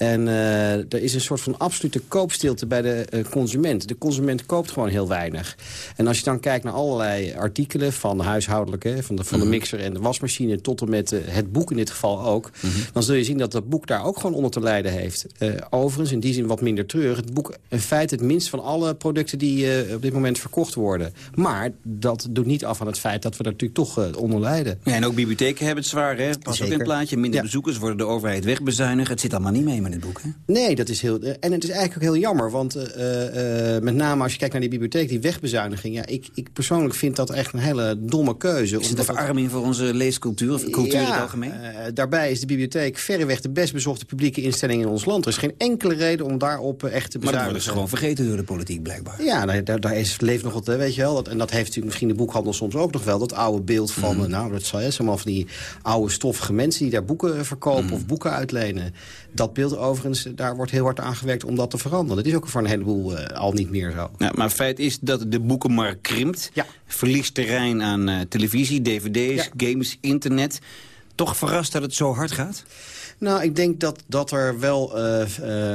En uh, er is een soort van absolute koopstilte bij de uh, consument. De consument koopt gewoon heel weinig. En als je dan kijkt naar allerlei artikelen van huishoudelijke... van de, van de mixer en de wasmachine tot en met uh, het boek in dit geval ook... Mm -hmm. dan zul je zien dat dat boek daar ook gewoon onder te lijden heeft. overigens, in die zin wat minder treurig. Het boek in feite het minst van alle producten die op dit moment verkocht worden. Maar dat doet niet af van het feit dat we er natuurlijk toch onder lijden. Ja, en ook bibliotheken hebben het zwaar, hè? Pas ook in het plaatje. Minder ja. bezoekers worden de overheid wegbezuinigd. Het zit allemaal niet mee boek, hè? Nee, dat is heel... En het is eigenlijk ook heel jammer. Want uh, uh, met name als je kijkt naar die bibliotheek, die wegbezuiniging... Ja, ik, ik persoonlijk vind dat echt een hele domme keuze. Is het een verarming voor onze leescultuur of cultuur ja, in het algemeen? Uh, daarbij is de bibliotheek verreweg de best bezochte publieke instelling in ons land. Er is geen enkele reden om daarop echt te bezuinigen. Maar dat wordt dus gewoon vergeten door de politiek, blijkbaar. Ja, daar, daar is, leeft nog wat, weet je wel. Dat, en dat heeft natuurlijk misschien de boekhandel soms ook nog wel. Dat oude beeld van, mm. nou, dat zal helemaal van die oude stoffige mensen... die daar boeken verkopen mm. of boeken uitlenen. Dat beeld overigens, daar wordt heel hard aan gewerkt om dat te veranderen. Dat is ook voor een heleboel uh, al niet meer zo. Ja, maar feit is dat de boekenmarkt krimpt. Ja. Verliest terrein aan uh, televisie, dvd's, ja. games, internet. Toch verrast dat het zo hard gaat? Nou, ik denk dat, dat er wel uh,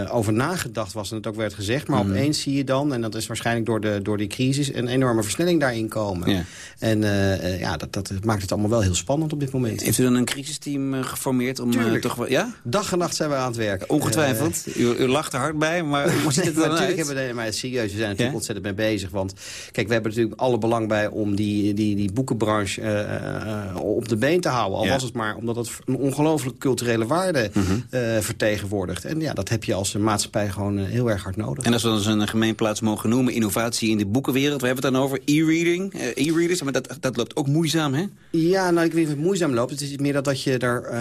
uh, over nagedacht was en het ook werd gezegd. Maar mm. opeens zie je dan, en dat is waarschijnlijk door, de, door die crisis... een enorme versnelling daarin komen. Ja. En uh, ja, dat, dat maakt het allemaal wel heel spannend op dit moment. Heeft u dan een crisisteam geformeerd? om toch ja? Dag en nacht zijn we aan het werk. Ongetwijfeld. U, u, lacht er hard bij, maar hoe ziet het dan Natuurlijk hebben we, maar serieus, we zijn natuurlijk ja? ontzettend mee bezig. Want kijk, we hebben natuurlijk alle belang bij om die, die, die boekenbranche op de been te houden. Al Ja. was het maar omdat het een ongelooflijk culturele waarde Mhm. uh, vertegenwoordigt. En ja, dat heb je als maatschappij gewoon uh, heel erg hard nodig. En als we dan een gemeenplaats mogen noemen, innovatie in de boekenwereld. We hebben het dan over e-reading, uh, e-readers, maar dat, dat loopt ook moeizaam, hè? Ja, nou, ik weet niet of het moeizaam loopt. Het is meer dat, dat je daar,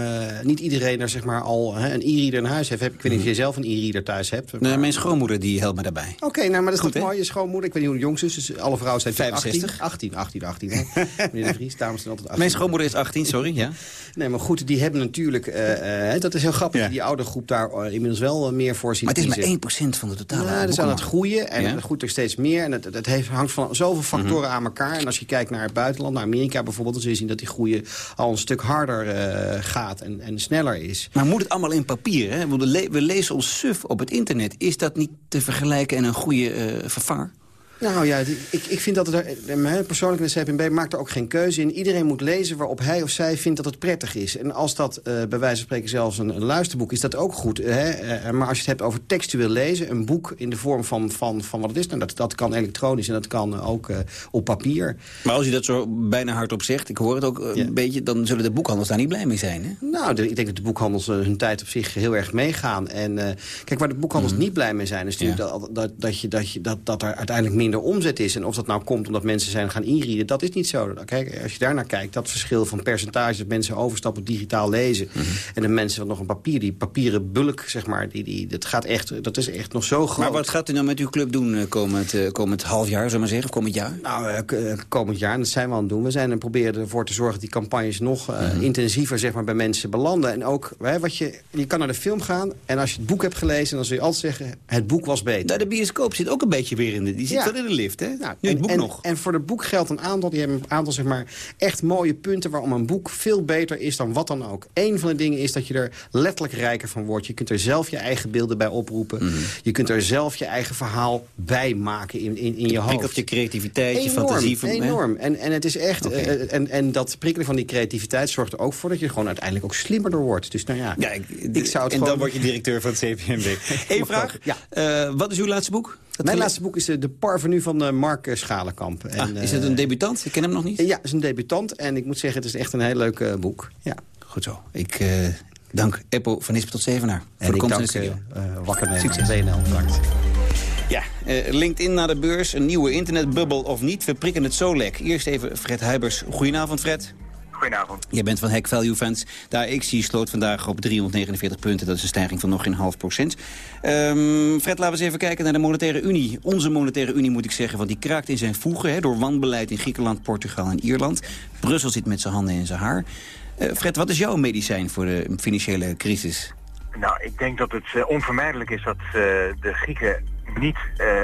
niet iedereen er zeg maar al hè, een e-reader in huis heeft. Ik weet niet of je zelf een e-reader thuis hebt. Maar... Nee, mijn schoonmoeder die helpt me daarbij. Oké, okay, nou, maar dat is Goed, toch mooi. Je schoonmoeder, ik weet niet hoe jongste is, dus alle vrouwen zijn 65. 18, 18, 18. 18 Meneer de Vries, dames zijn altijd 18. Mijn schoonmoeder is 18, sorry, ja. Nee, maar goed, die hebben natuurlijk, dat is heel grappig, ja. die oude groep daar uh, inmiddels wel uh, meer voor ziet Maar het is kiezen. maar 1% van de totale Ja, dat is aan het groeien en Ja? het groeit er steeds meer. En het, het heeft, hangt van zoveel factoren Mhm. aan elkaar. En als je kijkt naar het buitenland, naar Amerika bijvoorbeeld... dan zul je zien dat die groei al een stuk harder uh, gaat en, en sneller is. Maar moet het allemaal in papier, hè? We, le we lezen ons suf op het internet. Is dat niet te vergelijken en een goede uh, vervanger? Nou ja, ik, ik vind dat het er, persoonlijk in de CPNB maakt er ook geen keuze in. Iedereen moet lezen waarop hij of zij vindt dat het prettig is. En als dat uh, bij wijze van spreken zelfs een, een, luisterboek is, dat ook goed. Hè? Uh, maar als je het hebt over textueel lezen, een boek in de vorm van, van, van wat het is... Nou, dat, dat kan elektronisch en dat kan ook uh, op papier. Maar als je dat zo bijna hardop zegt, ik hoor het ook een ja. beetje... dan zullen de boekhandels daar niet blij mee zijn, hè? Nou, de, ik denk dat de boekhandels hun tijd op zich heel erg meegaan. En kijk, waar de boekhandels mm. niet blij mee zijn... is natuurlijk ja. dat, dat, dat, je, dat, je, dat, dat er uiteindelijk minder omzet is. En of dat nou komt omdat mensen zijn gaan inrieden, dat is niet zo. Kijk, als je daarnaar kijkt, dat verschil van percentage... dat mensen overstappen digitaal lezen... Mhm. Mm -hmm. en de mensen van nog een papier, die papieren bulk, zeg maar... Die, die, dat, gaat echt, dat is echt nog zo groot. Maar wat gaat u nou met uw club doen uh, komend, uh, komend half jaar, zullen we maar zeggen, of komend jaar? Nou, uh, komend jaar, en dat zijn we aan het doen. We zijn en proberen ervoor te zorgen dat die campagnes nog mm -hmm. intensiever zeg maar, bij mensen belanden. En ook, hè, wat je, je kan naar de film gaan en als je het boek hebt gelezen... dan zul je altijd zeggen, het boek was beter. Nou, de bioscoop zit ook een beetje weer in de, die zit ja. In de lift, hè? Nou, nu het boek en, nog. En voor het boek geldt een aantal, die hebben een aantal zeg maar, echt mooie punten... waarom een boek veel beter is dan wat dan ook. Eén van de dingen is dat je er letterlijk rijker van wordt. Je kunt er zelf je eigen beelden bij oproepen. Mhm. Mm -hmm. Je kunt er zelf je eigen verhaal bij maken in, in, in je hoofd. Je creativiteit, enorm, je fantasie. Van, enorm. En, en het is echt... Okay. Uh, en, en dat prikkelen van die creativiteit zorgt er ook voor... dat je gewoon uiteindelijk ook slimmer door wordt. Dus nou ja, ja ik, ik zou het En gewoon... dan word je directeur van het CPMB. Eén vraag. Ja. Uh, wat is uw laatste boek? Mijn laatste boek is de Parvenu van uh, Mark Schalenkamp. En, ah, is het een debutant? Ik ken hem nog niet. Ja, het is een debutant. En ik moet zeggen, het is echt een heel leuk boek. Ja. Goed zo. Ik dank Eppo van Nispen tot Zevenaar. En voor de komst in de studio. wakker nemen. Succes. Bedankt. Ja, uh, LinkedIn naar de beurs, een nieuwe internetbubbel of niet. We prikken het zo lek. Eerst even Fred Huibers. Goedenavond, Fred. Goedenavond. Jij bent van Hack Value Funds. De AX sloot vandaag op 349 punten. Dat is een stijging van nog geen half procent. Um, Fred, laten we eens even kijken naar de monetaire unie. Onze monetaire unie moet ik zeggen, want die kraakt in zijn voegen... Door wanbeleid in Griekenland, Portugal en Ierland. Brussel zit met zijn handen in zijn haar. Uh, Fred, wat is jouw medicijn voor de financiële crisis? Nou, ik denk dat het uh, onvermijdelijk is dat uh, de Grieken niet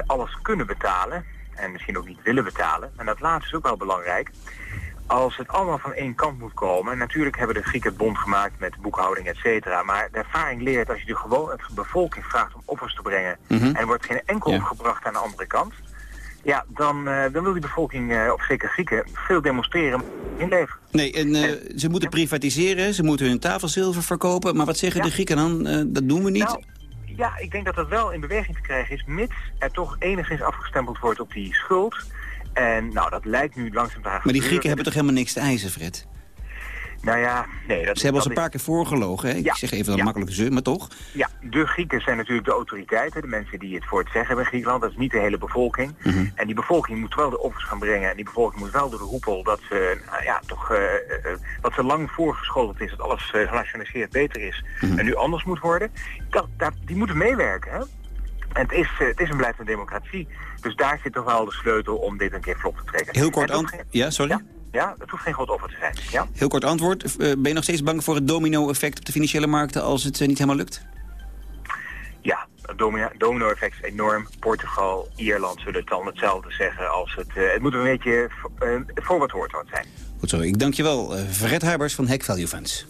alles kunnen betalen... en misschien ook niet willen betalen. En dat laatste is ook wel belangrijk als het allemaal van één kant moet komen... natuurlijk hebben de Grieken het bond gemaakt met boekhouding, et cetera... maar de ervaring leert als je de gewoon het bevolking vraagt om offers te brengen... Mhm. en er wordt geen enkel Ja. opgebracht aan de andere kant... ja, dan, eh, dan wil die bevolking, eh, of zeker Grieken, veel demonstreren inleveren. Nee, en eh, ze moeten privatiseren, ze moeten hun tafelzilver verkopen. Maar wat zeggen de Grieken dan? Dat doen we niet. Nou, ja, ik denk dat dat wel in beweging te krijgen is... mits er toch enigszins afgestempeld wordt op die schuld... En nou, dat lijkt nu langzaam te gaan maar die. Grieken hebben toch helemaal niks te eisen, Fred? Nou ja, nee. Dat Ze hebben ons een paar keer voorgelogen, hè? Ik zeg even dat ja. makkelijk ze, maar toch? Ja, de Grieken zijn natuurlijk de autoriteiten, de mensen die het voor het zeggen hebben in Griekenland. Dat is niet de hele bevolking. Mhm. En die bevolking moet wel de offers gaan brengen. En die bevolking moet wel door de hoepel dat ze, nou ja, toch, eh, wat ze lang voorgeschoteld is, dat alles uh, beter is. Mhm. En nu anders moet worden. Dat, dat, die moeten meewerken, hè? En het is, eh, het is een beleid van democratie. Dus daar zit toch wel de sleutel om dit een keer vlot te trekken. Heel kort antwoord. Ja, sorry? Ja, het hoeft geen groot offer te zijn. Ja? Heel kort antwoord. Eh, ben je nog steeds bang voor het domino-effect op de financiële markten als het eh, niet helemaal lukt? Ja, het domino-effect is enorm. Portugal, Ierland zullen het dan hetzelfde zeggen als het... het moet een beetje voor wat hoort wat zijn. Goed zo. Ik dank je wel, Fred Huibers van Hack Value Funds.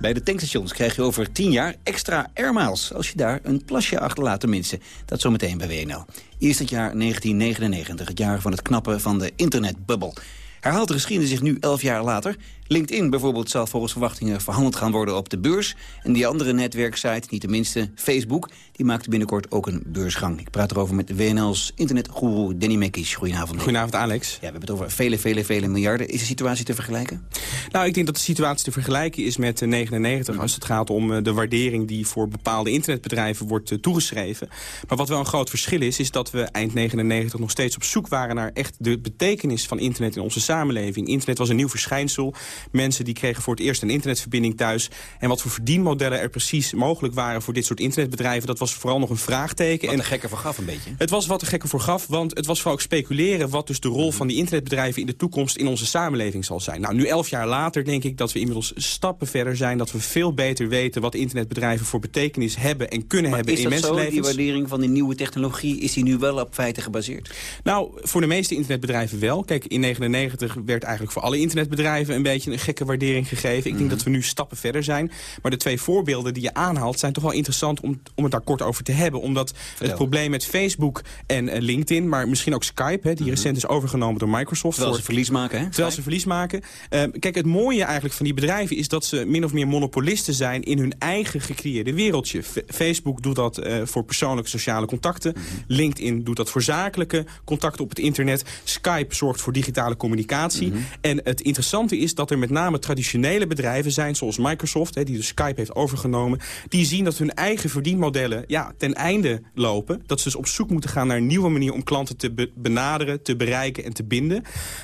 Bij de tankstations krijg je over 10 jaar extra airmiles... als je daar een plasje achterlaat tenminste. Dat zometeen bij WNL. Eerst het jaar 1999, het jaar van het knappen van de internetbubbel. Herhaalt de geschiedenis zich nu 11 jaar later? LinkedIn bijvoorbeeld zal volgens verwachtingen verhandeld gaan worden op de beurs. En die andere netwerksite, niet de minste, Facebook... die maakt binnenkort ook een beursgang. Ik praat erover met WNL's internetgoeroe Danny Mekies. Goedenavond. Goedenavond, Alex. Ja, we hebben het over vele, vele, vele miljarden. Is de situatie te vergelijken? Nou, ik denk dat de situatie te vergelijken is met eh, 99... als het gaat om eh, de waardering die voor bepaalde internetbedrijven wordt eh, toegeschreven. Maar wat wel een groot verschil is, is dat we eind 99 nog steeds op zoek waren... naar echt de betekenis van internet in onze samenleving. Internet was een nieuw verschijnsel. Mensen die kregen voor het eerst een internetverbinding thuis. En wat voor verdienmodellen er precies mogelijk waren voor dit soort internetbedrijven... dat was vooral nog een vraagteken. Wat en de gekker voor gaf een beetje. Het was wat de gekker voor gaf, want het was vooral ook speculeren... wat dus de rol van die internetbedrijven in de toekomst in onze samenleving zal zijn. Nou, nu elf jaar later denk ik dat we inmiddels stappen verder zijn... dat we veel beter weten wat internetbedrijven voor betekenis hebben en kunnen Maar hebben is in dat zo, mensenlevens. die waardering van die nieuwe technologie... is die nu wel op feiten gebaseerd? Nou, voor de meeste internetbedrijven wel. Kijk, in 99 werd eigenlijk voor alle internetbedrijven... een beetje een gekke waardering gegeven. Ik denk dat we nu stappen verder zijn. Maar de twee voorbeelden die je aanhaalt... zijn toch wel interessant om, om het daar kort over te hebben. Omdat het probleem met Facebook en eh, LinkedIn... maar misschien ook Skype, hè, die recent is overgenomen door Microsoft... Terwijl ze verlies maken, hè? Terwijl ze verlies maken. Uh, kijk, het mooie eigenlijk van die bedrijven... is dat ze min of meer monopolisten zijn... in hun eigen gecreëerde wereldje. F Facebook doet dat uh, voor persoonlijke sociale contacten. LinkedIn doet dat voor zakelijke contacten op het internet. Skype zorgt voor digitale communicatie. En het interessante is dat er met name traditionele bedrijven zijn... zoals Microsoft, hè, die de Skype heeft overgenomen... die zien dat hun eigen verdienmodellen ja, ten einde lopen. Dat ze dus op zoek moeten gaan naar een nieuwe manier... om klanten te be benaderen, te bereiken en te binden.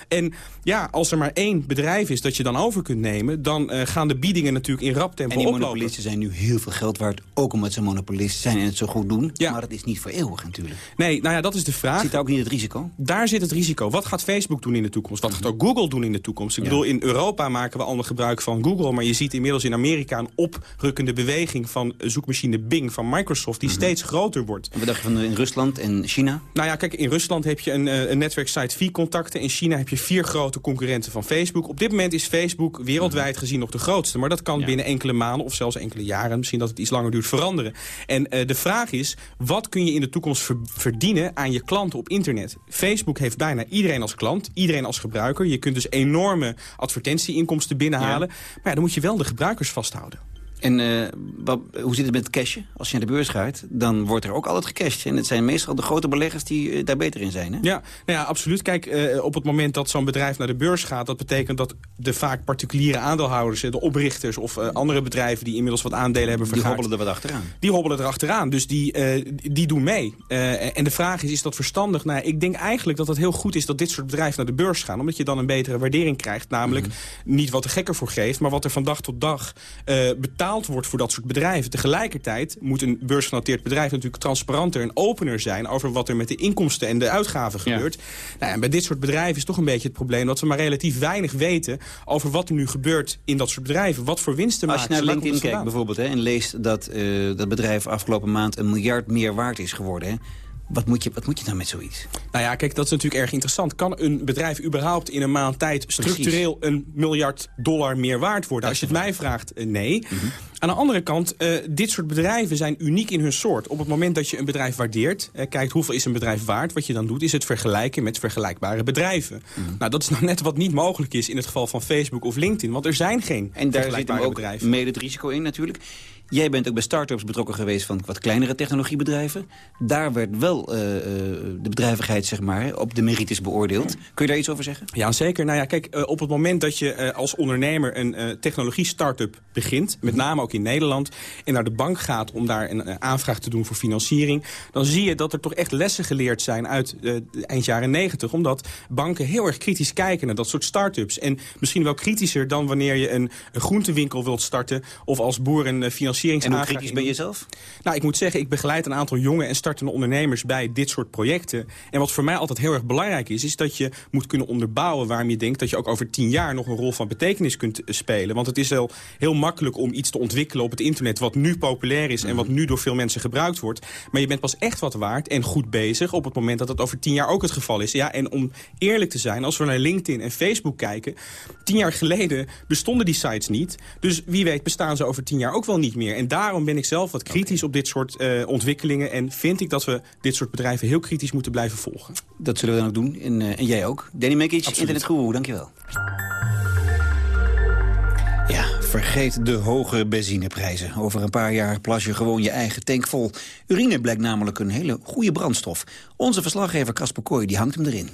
En ja, als er maar één bedrijf is dat je dan over kunt nemen... dan uh, gaan de biedingen natuurlijk in rap tempo En die oplopen. monopolisten zijn nu heel veel geld waard... ook omdat ze monopolist zijn en het zo goed doen. Ja. Maar dat is niet voor eeuwig natuurlijk. Nee, nou ja, dat is de vraag. Zit daar ook niet het risico? Daar zit het risico. Wat gaat Facebook doen in de toekomst? Wat gaat ook Google doen in de toekomst? Ik ja. bedoel, in Europa maken we allemaal gebruik van Google... maar je ziet inmiddels in Amerika een oprukkende beweging... van zoekmachine Bing van Microsoft... die mm -hmm. steeds groter wordt. En wat dacht je van in Rusland en China? Nou ja, kijk, in Rusland heb je een, een netwerksite vier contacten. In China heb je vier grote concurrenten van Facebook. Op dit moment is Facebook wereldwijd gezien nog de grootste. Maar dat kan ja. binnen enkele maanden of zelfs enkele jaren... misschien dat het iets langer duurt, veranderen. En uh, de vraag is, wat kun je in de toekomst ver verdienen aan je klanten op internet? Facebook heeft bijna iedereen als klant, iedereen als gebruiker. Je kunt dus enorme advertentieinkomsten binnenhalen. Ja. Maar ja, dan moet je wel de gebruikers vasthouden. En uh, wat, hoe zit het met cashen? Als je naar de beurs gaat, dan wordt er ook altijd gecashed. En het zijn meestal de grote beleggers die uh, daar beter in zijn. Hè? Ja, nou ja, absoluut. Kijk, uh, op het moment dat zo'n bedrijf naar de beurs gaat... dat betekent dat de vaak particuliere aandeelhouders... de oprichters of andere bedrijven die inmiddels wat aandelen hebben vergaard... Die hobbelen er wat achteraan. Die hobbelen er achteraan, dus die, die doen mee. en de vraag is, is dat verstandig? Nou, ik denk eigenlijk dat het heel goed is dat dit soort bedrijven naar de beurs gaan... omdat je dan een betere waardering krijgt. Namelijk mm -hmm. niet wat de gekker voor geeft... maar wat er van dag tot dag betaald wordt voor dat soort bedrijven. Tegelijkertijd moet een beursgenoteerd bedrijf natuurlijk transparanter en opener zijn over wat er met de inkomsten en de uitgaven gebeurt. Ja. Nou, en bij dit soort bedrijven is toch een beetje het probleem dat we maar relatief weinig weten over wat er nu gebeurt in dat soort bedrijven. Wat voor winsten Als maken je naar LinkedIn kijkt bijvoorbeeld hè, en leest dat uh, dat bedrijf afgelopen maand een miljard meer waard is geworden. Hè, Wat moet je, wat moet je nou met zoiets? Nou ja, kijk, dat is natuurlijk erg interessant. Kan een bedrijf überhaupt in een maand tijd structureel een miljard dollar meer waard worden? Als je het mij vraagt, eh, nee. Mhm. Aan de andere kant, uh, dit soort bedrijven zijn uniek in hun soort. Op het moment dat je een bedrijf waardeert, uh, kijkt hoeveel is een bedrijf waard... wat je dan doet, is het vergelijken met vergelijkbare bedrijven. Mhm. Nou, dat is nou net wat niet mogelijk is in het geval van Facebook of LinkedIn. Want er zijn geen En daar zit ook bedrijven. mede het risico in natuurlijk. Jij bent ook bij start-ups betrokken geweest van wat kleinere technologiebedrijven. Daar werd wel eh, eh, de bedrijvigheid zeg maar, op de merites beoordeeld. Kun je daar iets over zeggen? Ja, zeker. Nou ja, kijk, eh, op het moment dat je als ondernemer een technologie-startup begint... met name ook in Nederland, en naar de bank gaat om daar een aanvraag te doen voor financiering... dan zie je dat er toch echt lessen geleerd zijn uit eind jaren negentig. Omdat banken heel erg kritisch kijken naar dat soort start-ups. En misschien wel kritischer dan wanneer je een, groentewinkel wilt starten... of als boer een eh, En hoe kritisch ben je zelf? Nou, ik moet zeggen, ik begeleid een aantal jonge en startende ondernemers bij dit soort projecten. En wat voor mij altijd heel erg belangrijk is, is dat je moet kunnen onderbouwen waarom je denkt dat je ook over tien jaar nog een rol van betekenis kunt eh, spelen. Want het is heel, heel makkelijk om iets te ontwikkelen op het internet wat nu populair is en wat nu door veel mensen gebruikt wordt. Maar je bent pas echt wat waard en goed bezig op het moment dat het over tien jaar ook het geval is. Ja, en om eerlijk te zijn, als we naar LinkedIn en Facebook kijken, tien jaar geleden bestonden die sites niet. Dus wie weet bestaan ze over tien jaar ook wel niet meer. En daarom ben ik zelf wat kritisch op dit soort eh, ontwikkelingen. En vind ik dat we dit soort bedrijven heel kritisch moeten blijven volgen. Dat zullen we dan ook doen. En, eh, en jij ook. Danny Mekic, internetgoeroe, dankjewel. Ja, vergeet de hoge benzineprijzen. Over een paar jaar plas je gewoon je eigen tank vol. Urine blijkt namelijk een hele goede brandstof. Onze verslaggever Casper Kooi die hangt hem erin.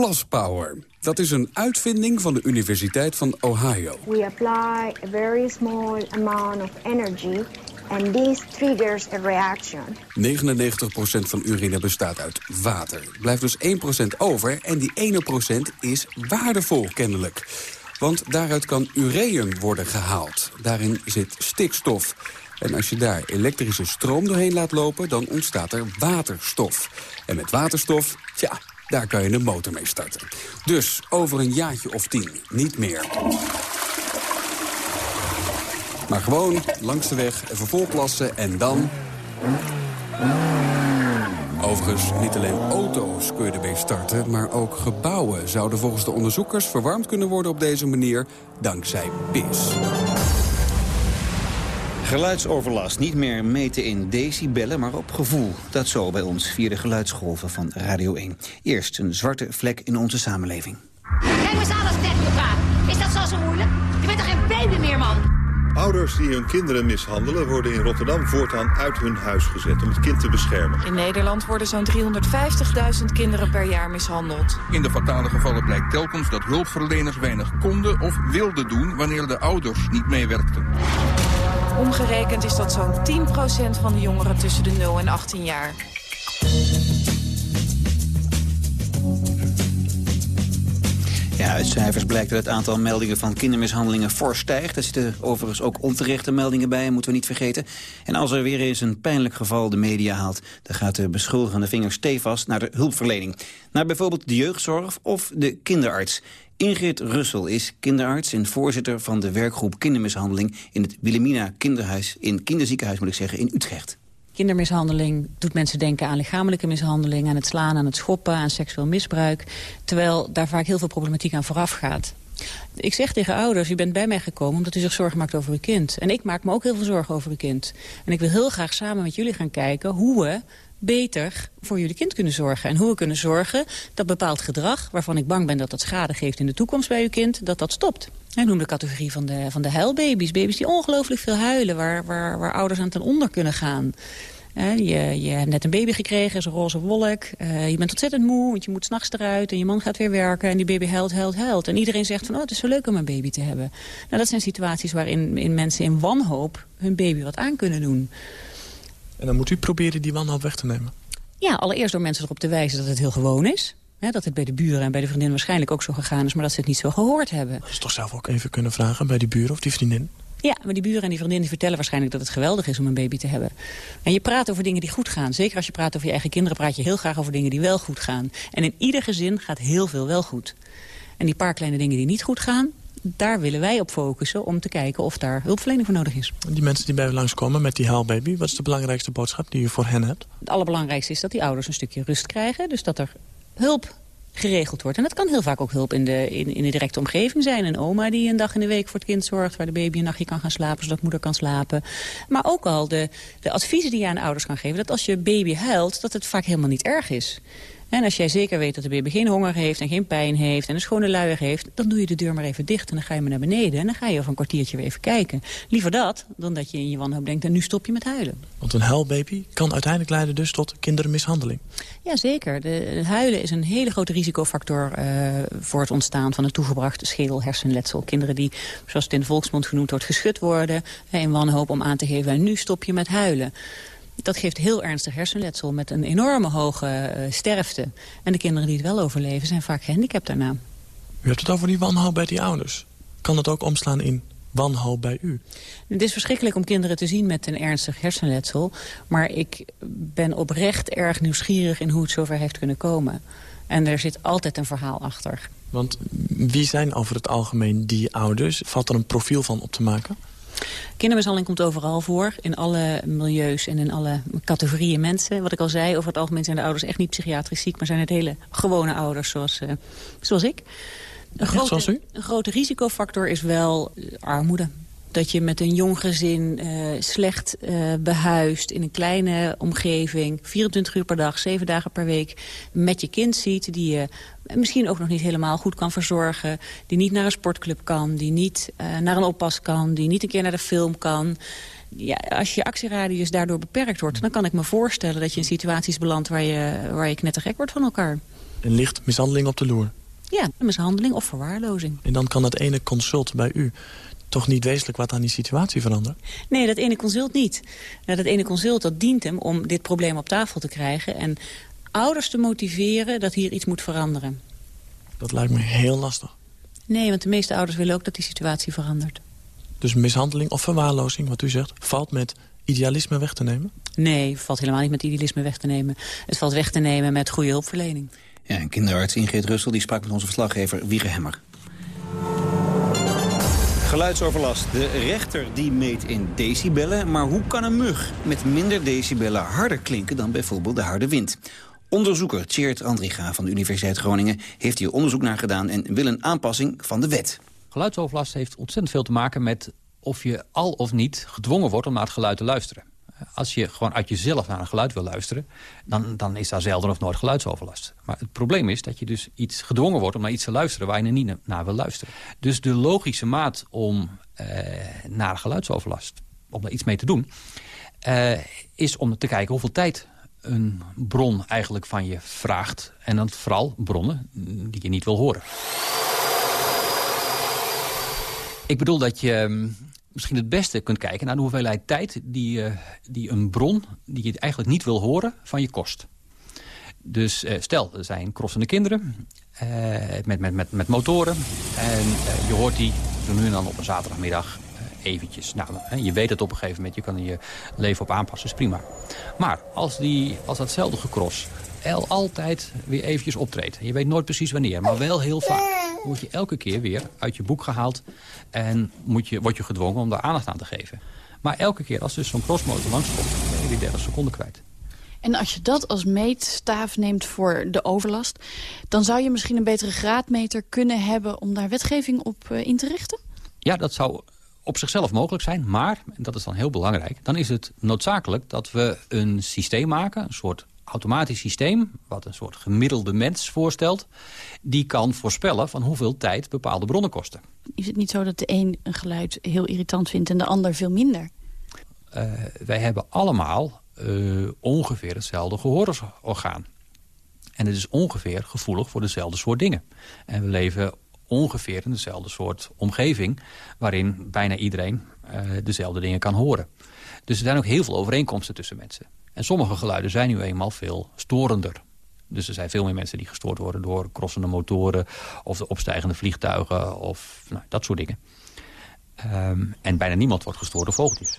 Plaspower. Dat is een uitvinding van de Universiteit van Ohio. We apply a very small amount of energy and this triggers a reaction. 99% van urine bestaat uit water. Er blijft dus 1% over en die ene procent is waardevol kennelijk. Want daaruit kan ureum worden gehaald. Daarin zit stikstof. En als je daar elektrische stroom doorheen laat lopen, dan ontstaat er waterstof. En met waterstof, ja, daar kan je een motor mee starten. Dus over een jaartje of tien, niet meer. Maar gewoon langs de weg even volplassen en dan... Overigens, niet alleen auto's kun je ermee starten... maar ook gebouwen zouden volgens de onderzoekers verwarmd kunnen worden op deze manier... dankzij PIS. Geluidsoverlast niet meer meten in decibellen, maar op gevoel. Dat zo bij ons via de geluidsgolven van Radio 1. Eerst een zwarte vlek in onze samenleving. Kijk eens aan als technograaf. Is dat zo zo moeilijk? Je bent toch geen baby meer, man? Ouders die hun kinderen mishandelen worden in Rotterdam voortaan uit hun huis gezet om het kind te beschermen. In Nederland worden zo'n 350.000 kinderen per jaar mishandeld. In de fatale gevallen blijkt telkens dat hulpverleners weinig konden of wilden doen wanneer de ouders niet meewerkten. Omgerekend is dat zo'n 10% van de jongeren tussen de 0 en 18 jaar. Ja, uit cijfers blijkt dat het aantal meldingen van kindermishandelingen fors stijgt. Er zitten overigens ook onterechte meldingen bij, moeten we niet vergeten. En als er weer eens een pijnlijk geval de media haalt... dan gaat de beschuldigende vinger stevast naar de hulpverlening. Naar bijvoorbeeld de jeugdzorg of de kinderarts. Ingrid Russel is kinderarts en voorzitter van de werkgroep kindermishandeling... in het Wilhelmina kinderhuis, in kinderziekenhuis moet ik zeggen, in Utrecht. Kindermishandeling doet mensen denken aan lichamelijke mishandeling... aan het slaan, aan het schoppen, aan seksueel misbruik. Terwijl daar vaak heel veel problematiek aan vooraf gaat. Ik zeg tegen ouders, u bent bij mij gekomen omdat u zich zorgen maakt over uw kind. En ik maak me ook heel veel zorgen over uw kind. En ik wil heel graag samen met jullie gaan kijken hoe we beter voor jullie kind kunnen zorgen. En hoe we kunnen zorgen dat bepaald gedrag... waarvan ik bang ben dat dat schade geeft in de toekomst bij uw kind... dat dat stopt. Ik noem de categorie van de, van de huilbaby's. Baby's die ongelooflijk veel huilen, waar, waar, waar ouders aan ten onder kunnen gaan. je, je hebt net een baby gekregen, is een roze wolk. Uh, je bent ontzettend moe, want je moet s'nachts eruit... en je man gaat weer werken en die baby huilt, huilt, huilt. En iedereen zegt van, oh, het is zo leuk om een baby te hebben. Nou, dat zijn situaties waarin in mensen in wanhoop... hun baby wat aan kunnen doen. En dan moet u proberen die wanhoop weg te nemen? Ja, allereerst door mensen erop te wijzen dat het heel gewoon is. Dat het bij de buren en bij de vriendin waarschijnlijk ook zo gegaan is... maar dat ze het niet zo gehoord hebben. Dat is toch zelf ook even kunnen vragen bij die buren of die vriendin? Ja, maar die buren en die vriendin die vertellen waarschijnlijk dat het geweldig is om een baby te hebben. En je praat over dingen die goed gaan. Zeker als je praat over je eigen kinderen, praat je heel graag over dingen die wel goed gaan. En in ieder gezin gaat heel veel wel goed. En die paar kleine dingen die niet goed gaan, daar willen wij op focussen om te kijken of daar hulpverlening voor nodig is. Die mensen die bij u langskomen met die huilbaby... wat is de belangrijkste boodschap die u voor hen hebt? Het allerbelangrijkste is dat die ouders een stukje rust krijgen. Dus dat er hulp geregeld wordt. En dat kan heel vaak ook hulp in de, in, in de directe omgeving zijn. Een oma die een dag in de week voor het kind zorgt... waar de baby een nachtje kan gaan slapen, zodat moeder kan slapen. Maar ook al de, de adviezen die je aan ouders kan geven... dat als je baby huilt, dat het vaak helemaal niet erg is. En als jij zeker weet dat de baby geen honger heeft en geen pijn heeft... en een schone luier heeft, dan doe je de deur maar even dicht... en dan ga je maar naar beneden en dan ga je over een kwartiertje weer even kijken. Liever dat, dan dat je in je wanhoop denkt... en nu stop je met huilen. Want een huilbaby kan uiteindelijk leiden dus tot kindermishandeling. Jazeker. De, huilen is een hele grote risicofactor... Uh, voor het ontstaan van een toegebracht schedel-hersenletsel. Kinderen die, zoals het in de volksmond genoemd wordt, geschud worden... in wanhoop om aan te geven, en nu stop je met huilen dat geeft heel ernstig hersenletsel met een enorme hoge uh, sterfte. En de kinderen die het wel overleven zijn vaak gehandicapt daarna. U hebt het over die wanhoop bij die ouders. Kan dat ook omslaan in wanhoop bij u? Het is verschrikkelijk om kinderen te zien met een ernstig hersenletsel. Maar ik ben oprecht erg nieuwsgierig in hoe het zover heeft kunnen komen. En er zit altijd een verhaal achter. Want wie zijn over het algemeen die ouders? Valt er een profiel van op te maken? Kindermishandeling komt overal voor, in alle milieus en in alle categorieën mensen. Wat ik al zei, over het algemeen zijn de ouders echt niet psychiatrisch ziek... maar zijn het hele gewone ouders zoals, uh, zoals ik. Een grote? Een grote risicofactor is wel armoede dat je met een jong gezin uh, slecht uh, behuist... in een kleine omgeving, 24 uur per dag, 7 dagen per week... met je kind ziet, die je misschien ook nog niet helemaal goed kan verzorgen... die niet naar een sportclub kan, die niet uh, naar een oppas kan... die niet een keer naar de film kan... Ja, als je actieradius daardoor beperkt wordt... dan kan ik me voorstellen dat je in situaties belandt... waar je, waar je knettergek wordt van elkaar. En ligt mishandeling op de loer? Ja, mishandeling of verwaarlozing. En dan kan dat ene consult bij u toch niet wezenlijk wat aan die situatie veranderen? Nee, dat ene consult niet. Nou, dat ene consult dat dient hem om dit probleem op tafel te krijgen... en ouders te motiveren dat hier iets moet veranderen. Dat lijkt me heel lastig. Nee, want de meeste ouders willen ook dat die situatie verandert. Dus mishandeling of verwaarlozing, wat u zegt, valt met idealisme weg te nemen? Nee, het valt helemaal niet met idealisme weg te nemen. Het valt weg te nemen met goede hulpverlening. Ja, en kinderarts Ingrid Russel die sprak met onze verslaggever Wiege Hemmer. Geluidsoverlast. De rechter die meet in decibellen. Maar hoe kan een mug met minder decibellen harder klinken dan bijvoorbeeld de harde wind? Onderzoeker Tjeerd Andriga van de Universiteit Groningen heeft hier onderzoek naar gedaan en wil een aanpassing van de wet. Geluidsoverlast heeft ontzettend veel te maken met of je al of niet gedwongen wordt om naar het geluid te luisteren. Als je gewoon uit jezelf naar een geluid wil luisteren... Dan, dan is daar zelden of nooit geluidsoverlast. Maar het probleem is dat je dus iets gedwongen wordt... om naar iets te luisteren waar je er niet naar wil luisteren. Dus de logische maat om eh, naar geluidsoverlast... om daar iets mee te doen... Uh, is om te kijken hoeveel tijd een bron eigenlijk van je vraagt. En dan vooral bronnen die je niet wil horen. Ik bedoel dat je misschien het beste kunt kijken naar de hoeveelheid tijd... die, uh, die een bron, die je eigenlijk niet wil horen, van je kost. Dus uh, stel, er zijn crossende kinderen uh, met, met, met, met motoren. En je hoort die zo nu en dan op een zaterdagmiddag eventjes. Nou, je weet het op een gegeven moment, je kan er je leven op aanpassen, is prima. Maar als, die, als datzelfde gecross altijd weer eventjes optreedt. Je weet nooit precies wanneer, maar wel heel vaak. Word je elke keer weer uit je boek gehaald en moet je, word je gedwongen om daar aandacht aan te geven. Maar elke keer als dus zo'n crossmotor langskomt, ben je weer 30 seconden kwijt. En als je dat als meetstaaf neemt voor de overlast... dan zou je misschien een betere graadmeter kunnen hebben... om daar wetgeving op uh, in te richten? Ja, dat zou op zichzelf mogelijk zijn. Maar, en dat is dan heel belangrijk... dan is het noodzakelijk dat we een systeem maken... een soort automatisch systeem, wat een soort gemiddelde mens voorstelt... die kan voorspellen van hoeveel tijd bepaalde bronnen kosten. Is het niet zo dat de een een geluid heel irritant vindt en de ander veel minder? Uh, wij hebben allemaal uh, ongeveer hetzelfde gehoororgaan. En het is ongeveer gevoelig voor dezelfde soort dingen. En we leven ongeveer in dezelfde soort omgeving... waarin bijna iedereen uh, dezelfde dingen kan horen. Dus er zijn ook heel veel overeenkomsten tussen mensen. En sommige geluiden zijn nu eenmaal veel storender. Dus er zijn veel meer mensen die gestoord worden door crossende motoren... of de opstijgende vliegtuigen of nou, dat soort dingen. Um, en bijna niemand wordt gestoord door vogeltjes.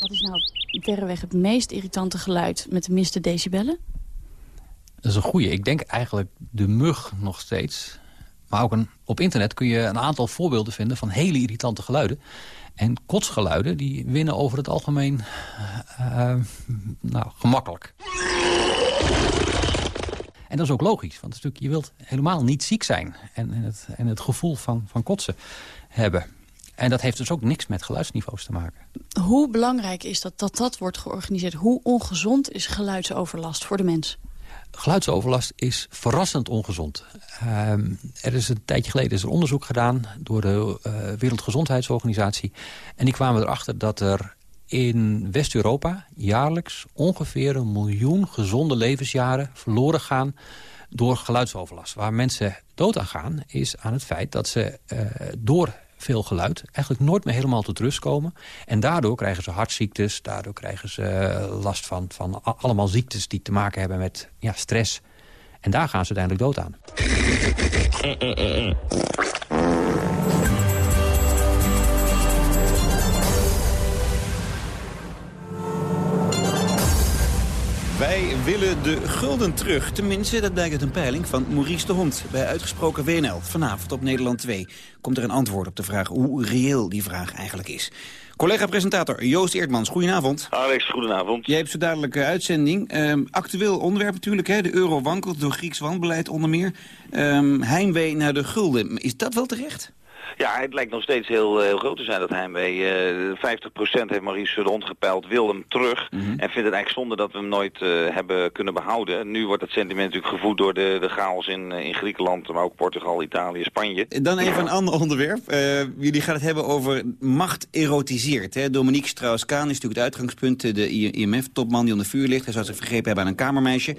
Wat is nou verreweg het meest irritante geluid met de minste decibellen? Dat is een goeie. Ik denk eigenlijk de mug nog steeds. Maar ook een, op internet kun je een aantal voorbeelden vinden van hele irritante geluiden. En kotsgeluiden die winnen over het algemeen uh, nou, gemakkelijk. En dat is ook logisch, want natuurlijk, je wilt helemaal niet ziek zijn... en, en, het, en het gevoel van, van kotsen hebben. En dat heeft dus ook niks met geluidsniveaus te maken. Hoe belangrijk is dat dat dat wordt georganiseerd? Hoe ongezond is geluidsoverlast voor de mens? Geluidsoverlast is verrassend ongezond. Uh, er is een tijdje geleden is er onderzoek gedaan door de uh, Wereldgezondheidsorganisatie. En die kwamen erachter dat er in West-Europa jaarlijks ongeveer een miljoen gezonde levensjaren verloren gaan door geluidsoverlast. Waar mensen dood aan gaan is aan het feit dat ze uh, door veel geluid eigenlijk nooit meer helemaal tot rust komen. En daardoor krijgen ze hartziektes, daardoor krijgen ze uh, last van, van allemaal ziektes die te maken hebben met ja, stress. En daar gaan ze uiteindelijk dood aan. Willen de gulden terug. Tenminste, dat blijkt uit een peiling van Maurice de Hond... bij Uitgesproken WNL. Vanavond op Nederland 2 komt er een antwoord op de vraag... hoe reëel die vraag eigenlijk is. Collega-presentator Joost Eertmans, goedenavond. Alex, goedenavond. Jij hebt zo dadelijk uh, uitzending. Um, actueel onderwerp natuurlijk, hè? de euro wankelt door Grieks wanbeleid onder meer. Um, heimwee naar de gulden. Is dat wel terecht? Ja, het lijkt nog steeds heel, heel groot te zijn dat heimwee. Uh, 50% heeft Maurice rondgepeild, wil hem terug. Mm -hmm. En vindt het eigenlijk zonde dat we hem nooit uh, hebben kunnen behouden. Nu wordt het sentiment natuurlijk gevoed door de, de chaos in, in Griekenland, maar ook Portugal, Italië, Spanje. Dan even een ander onderwerp. Uh, jullie gaan het hebben over macht erotiseert. Hè? Dominique Strauss-Kaan is natuurlijk het uitgangspunt. De IMF-topman die onder vuur ligt. Hij zou zich vergrepen hebben aan een kamermeisje.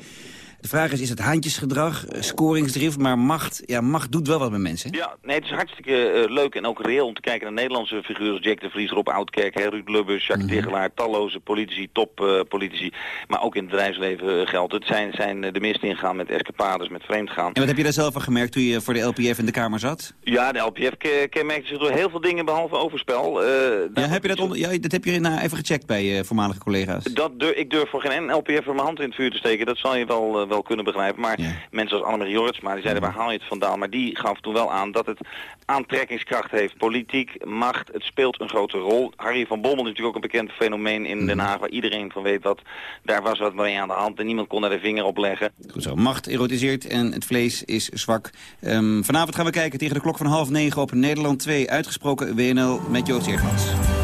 De vraag is, is het handjesgedrag, scoringsdrift, maar macht, ja, macht doet wel wat met mensen. Ja, nee, het is hartstikke uh, leuk en ook reëel om te kijken naar Nederlandse figuren als Jack de Vries, Rob Oudkerk, Ruud Lubbers, Jacques mm -hmm. Tegelaar, talloze politici, toppolitici, uh, maar ook in het bedrijfsleven geldt. Het zijn, zijn de mist ingaan met escapades, met vreemdgaan. En wat heb je daar zelf van gemerkt toen je voor de LPF in de Kamer zat? Ja, de LPF kenmerkte zich door heel veel dingen behalve overspel. Uh, ja, heb je dat, onder, ja, dat heb je nou even gecheckt bij je voormalige collega's? Dat durf, ik durf voor geen LPF mijn hand in het vuur te steken, dat zal je wel, wel kunnen begrijpen. Maar ja. mensen als Annemarie Jortsma, die zeiden, waar haal je het vandaan? Maar die gaf toen wel aan dat het aantrekkingskracht heeft. Politiek, macht, het speelt een grote rol. Harry van Bommel is natuurlijk ook een bekend fenomeen in Den Haag... waar iedereen van weet dat daar was wat mee aan de hand... en niemand kon daar de vinger op leggen. Goed zo, macht erotiseert en het vlees is zwak. Um, vanavond gaan we kijken tegen de klok van half negen op Nederland 2... uitgesproken WNL met Joost Eertmans.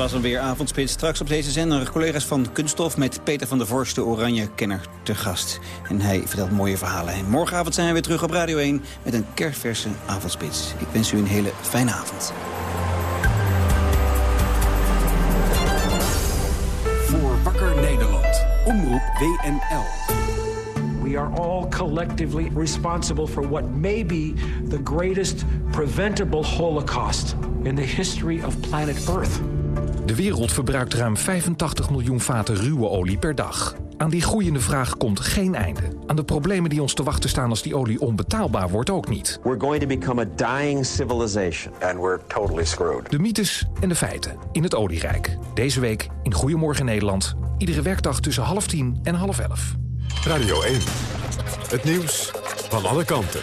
Was hem weer avondspits. Straks op deze zender collega's van Kunststof... met Peter van der Vorst, de oranje-kenner, te gast. En hij vertelt mooie verhalen. En morgenavond zijn we weer terug op Radio 1 met een kerstverse avondspits. Ik wens u een hele fijne avond. Voor Wakker Nederland. Omroep WNL. We are all collectively responsible for what may be the greatest preventable holocaust in the history of planet Earth. De wereld verbruikt ruim 85 miljoen vaten ruwe olie per dag. Aan die groeiende vraag komt geen einde. Aan de problemen die ons te wachten staan als die olie onbetaalbaar wordt ook niet. We're going to become a dying civilization. And we're totally screwed. De mythes en de feiten in het olierijk. Deze week in Goedemorgen Nederland. Iedere werkdag tussen half tien en half elf. Radio 1. Het nieuws van alle kanten.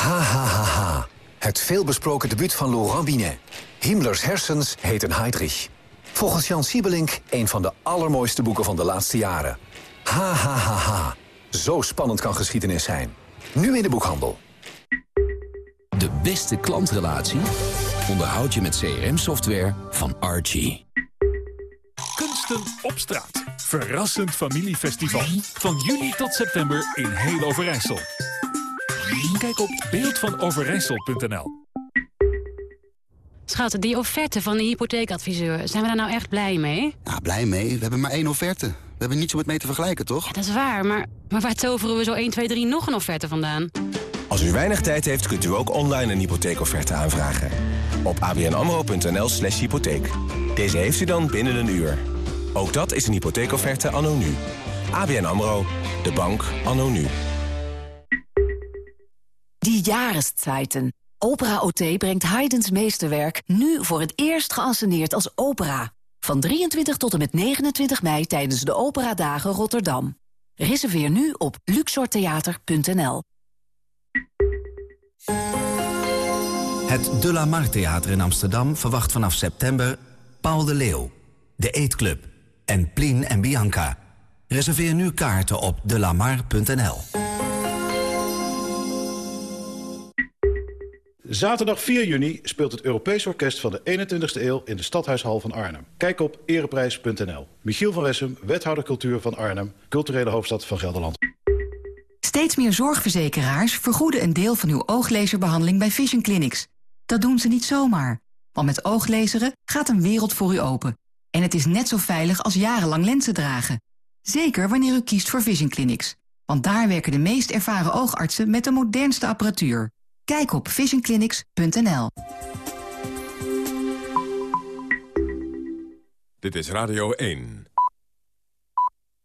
Ha, ha, ha, ha. Het veelbesproken debuut van Laurent Binet. Himmlers hersens heten Heydrich. Volgens Jan Siebelink een van de allermooiste boeken van de laatste jaren. Ha, ha, ha, ha. Zo spannend kan geschiedenis zijn. Nu in de boekhandel. De beste klantrelatie onderhoud je met CRM-software van Archie. Kunsten op straat. Verrassend familiefestival. Van juni tot september in heel Overijssel. Kijk op beeldvanoverijssel.nl. Schat, die offerte van de hypotheekadviseur, zijn we daar nou echt blij mee? Ja, blij mee? We hebben maar één offerte. We hebben niets om het mee te vergelijken, toch? Ja, dat is waar, maar, maar waar toveren we zo 1, 2, 3 nog een offerte vandaan? Als u weinig tijd heeft, kunt u ook online een hypotheekofferte aanvragen. Op abnamro.nl slash hypotheek. Deze heeft u dan binnen een uur. Ook dat is een hypotheekofferte anno nu. ABN AMRO, de bank anno nu. Die Jahreszeiten. Opera OT brengt Haydns meesterwerk nu voor het eerst geanceneerd als opera. Van 23 tot en met 29 mei tijdens de Operadagen Rotterdam. Reserveer nu op luxortheater.nl. Het De La Mar Theater in Amsterdam verwacht vanaf september Paul de Leeuw, De Eetclub en Plien en Bianca. Reserveer nu kaarten op delamar.nl. Zaterdag 4 juni speelt het Europees Orkest van de 21ste eeuw in de Stadhuishal van Arnhem. Kijk op ereprijs.nl. Michiel van Wessem, wethouder cultuur van Arnhem, culturele hoofdstad van Gelderland. Steeds meer zorgverzekeraars vergoeden een deel van uw ooglezerbehandeling bij Vision Clinics. Dat doen ze niet zomaar, want met ooglezeren gaat een wereld voor u open. En het is net zo veilig als jarenlang lenzen dragen. Zeker wanneer u kiest voor Vision Clinics. Want daar werken de meest ervaren oogartsen met de modernste apparatuur. Kijk op visionclinics.nl. Dit is Radio 1.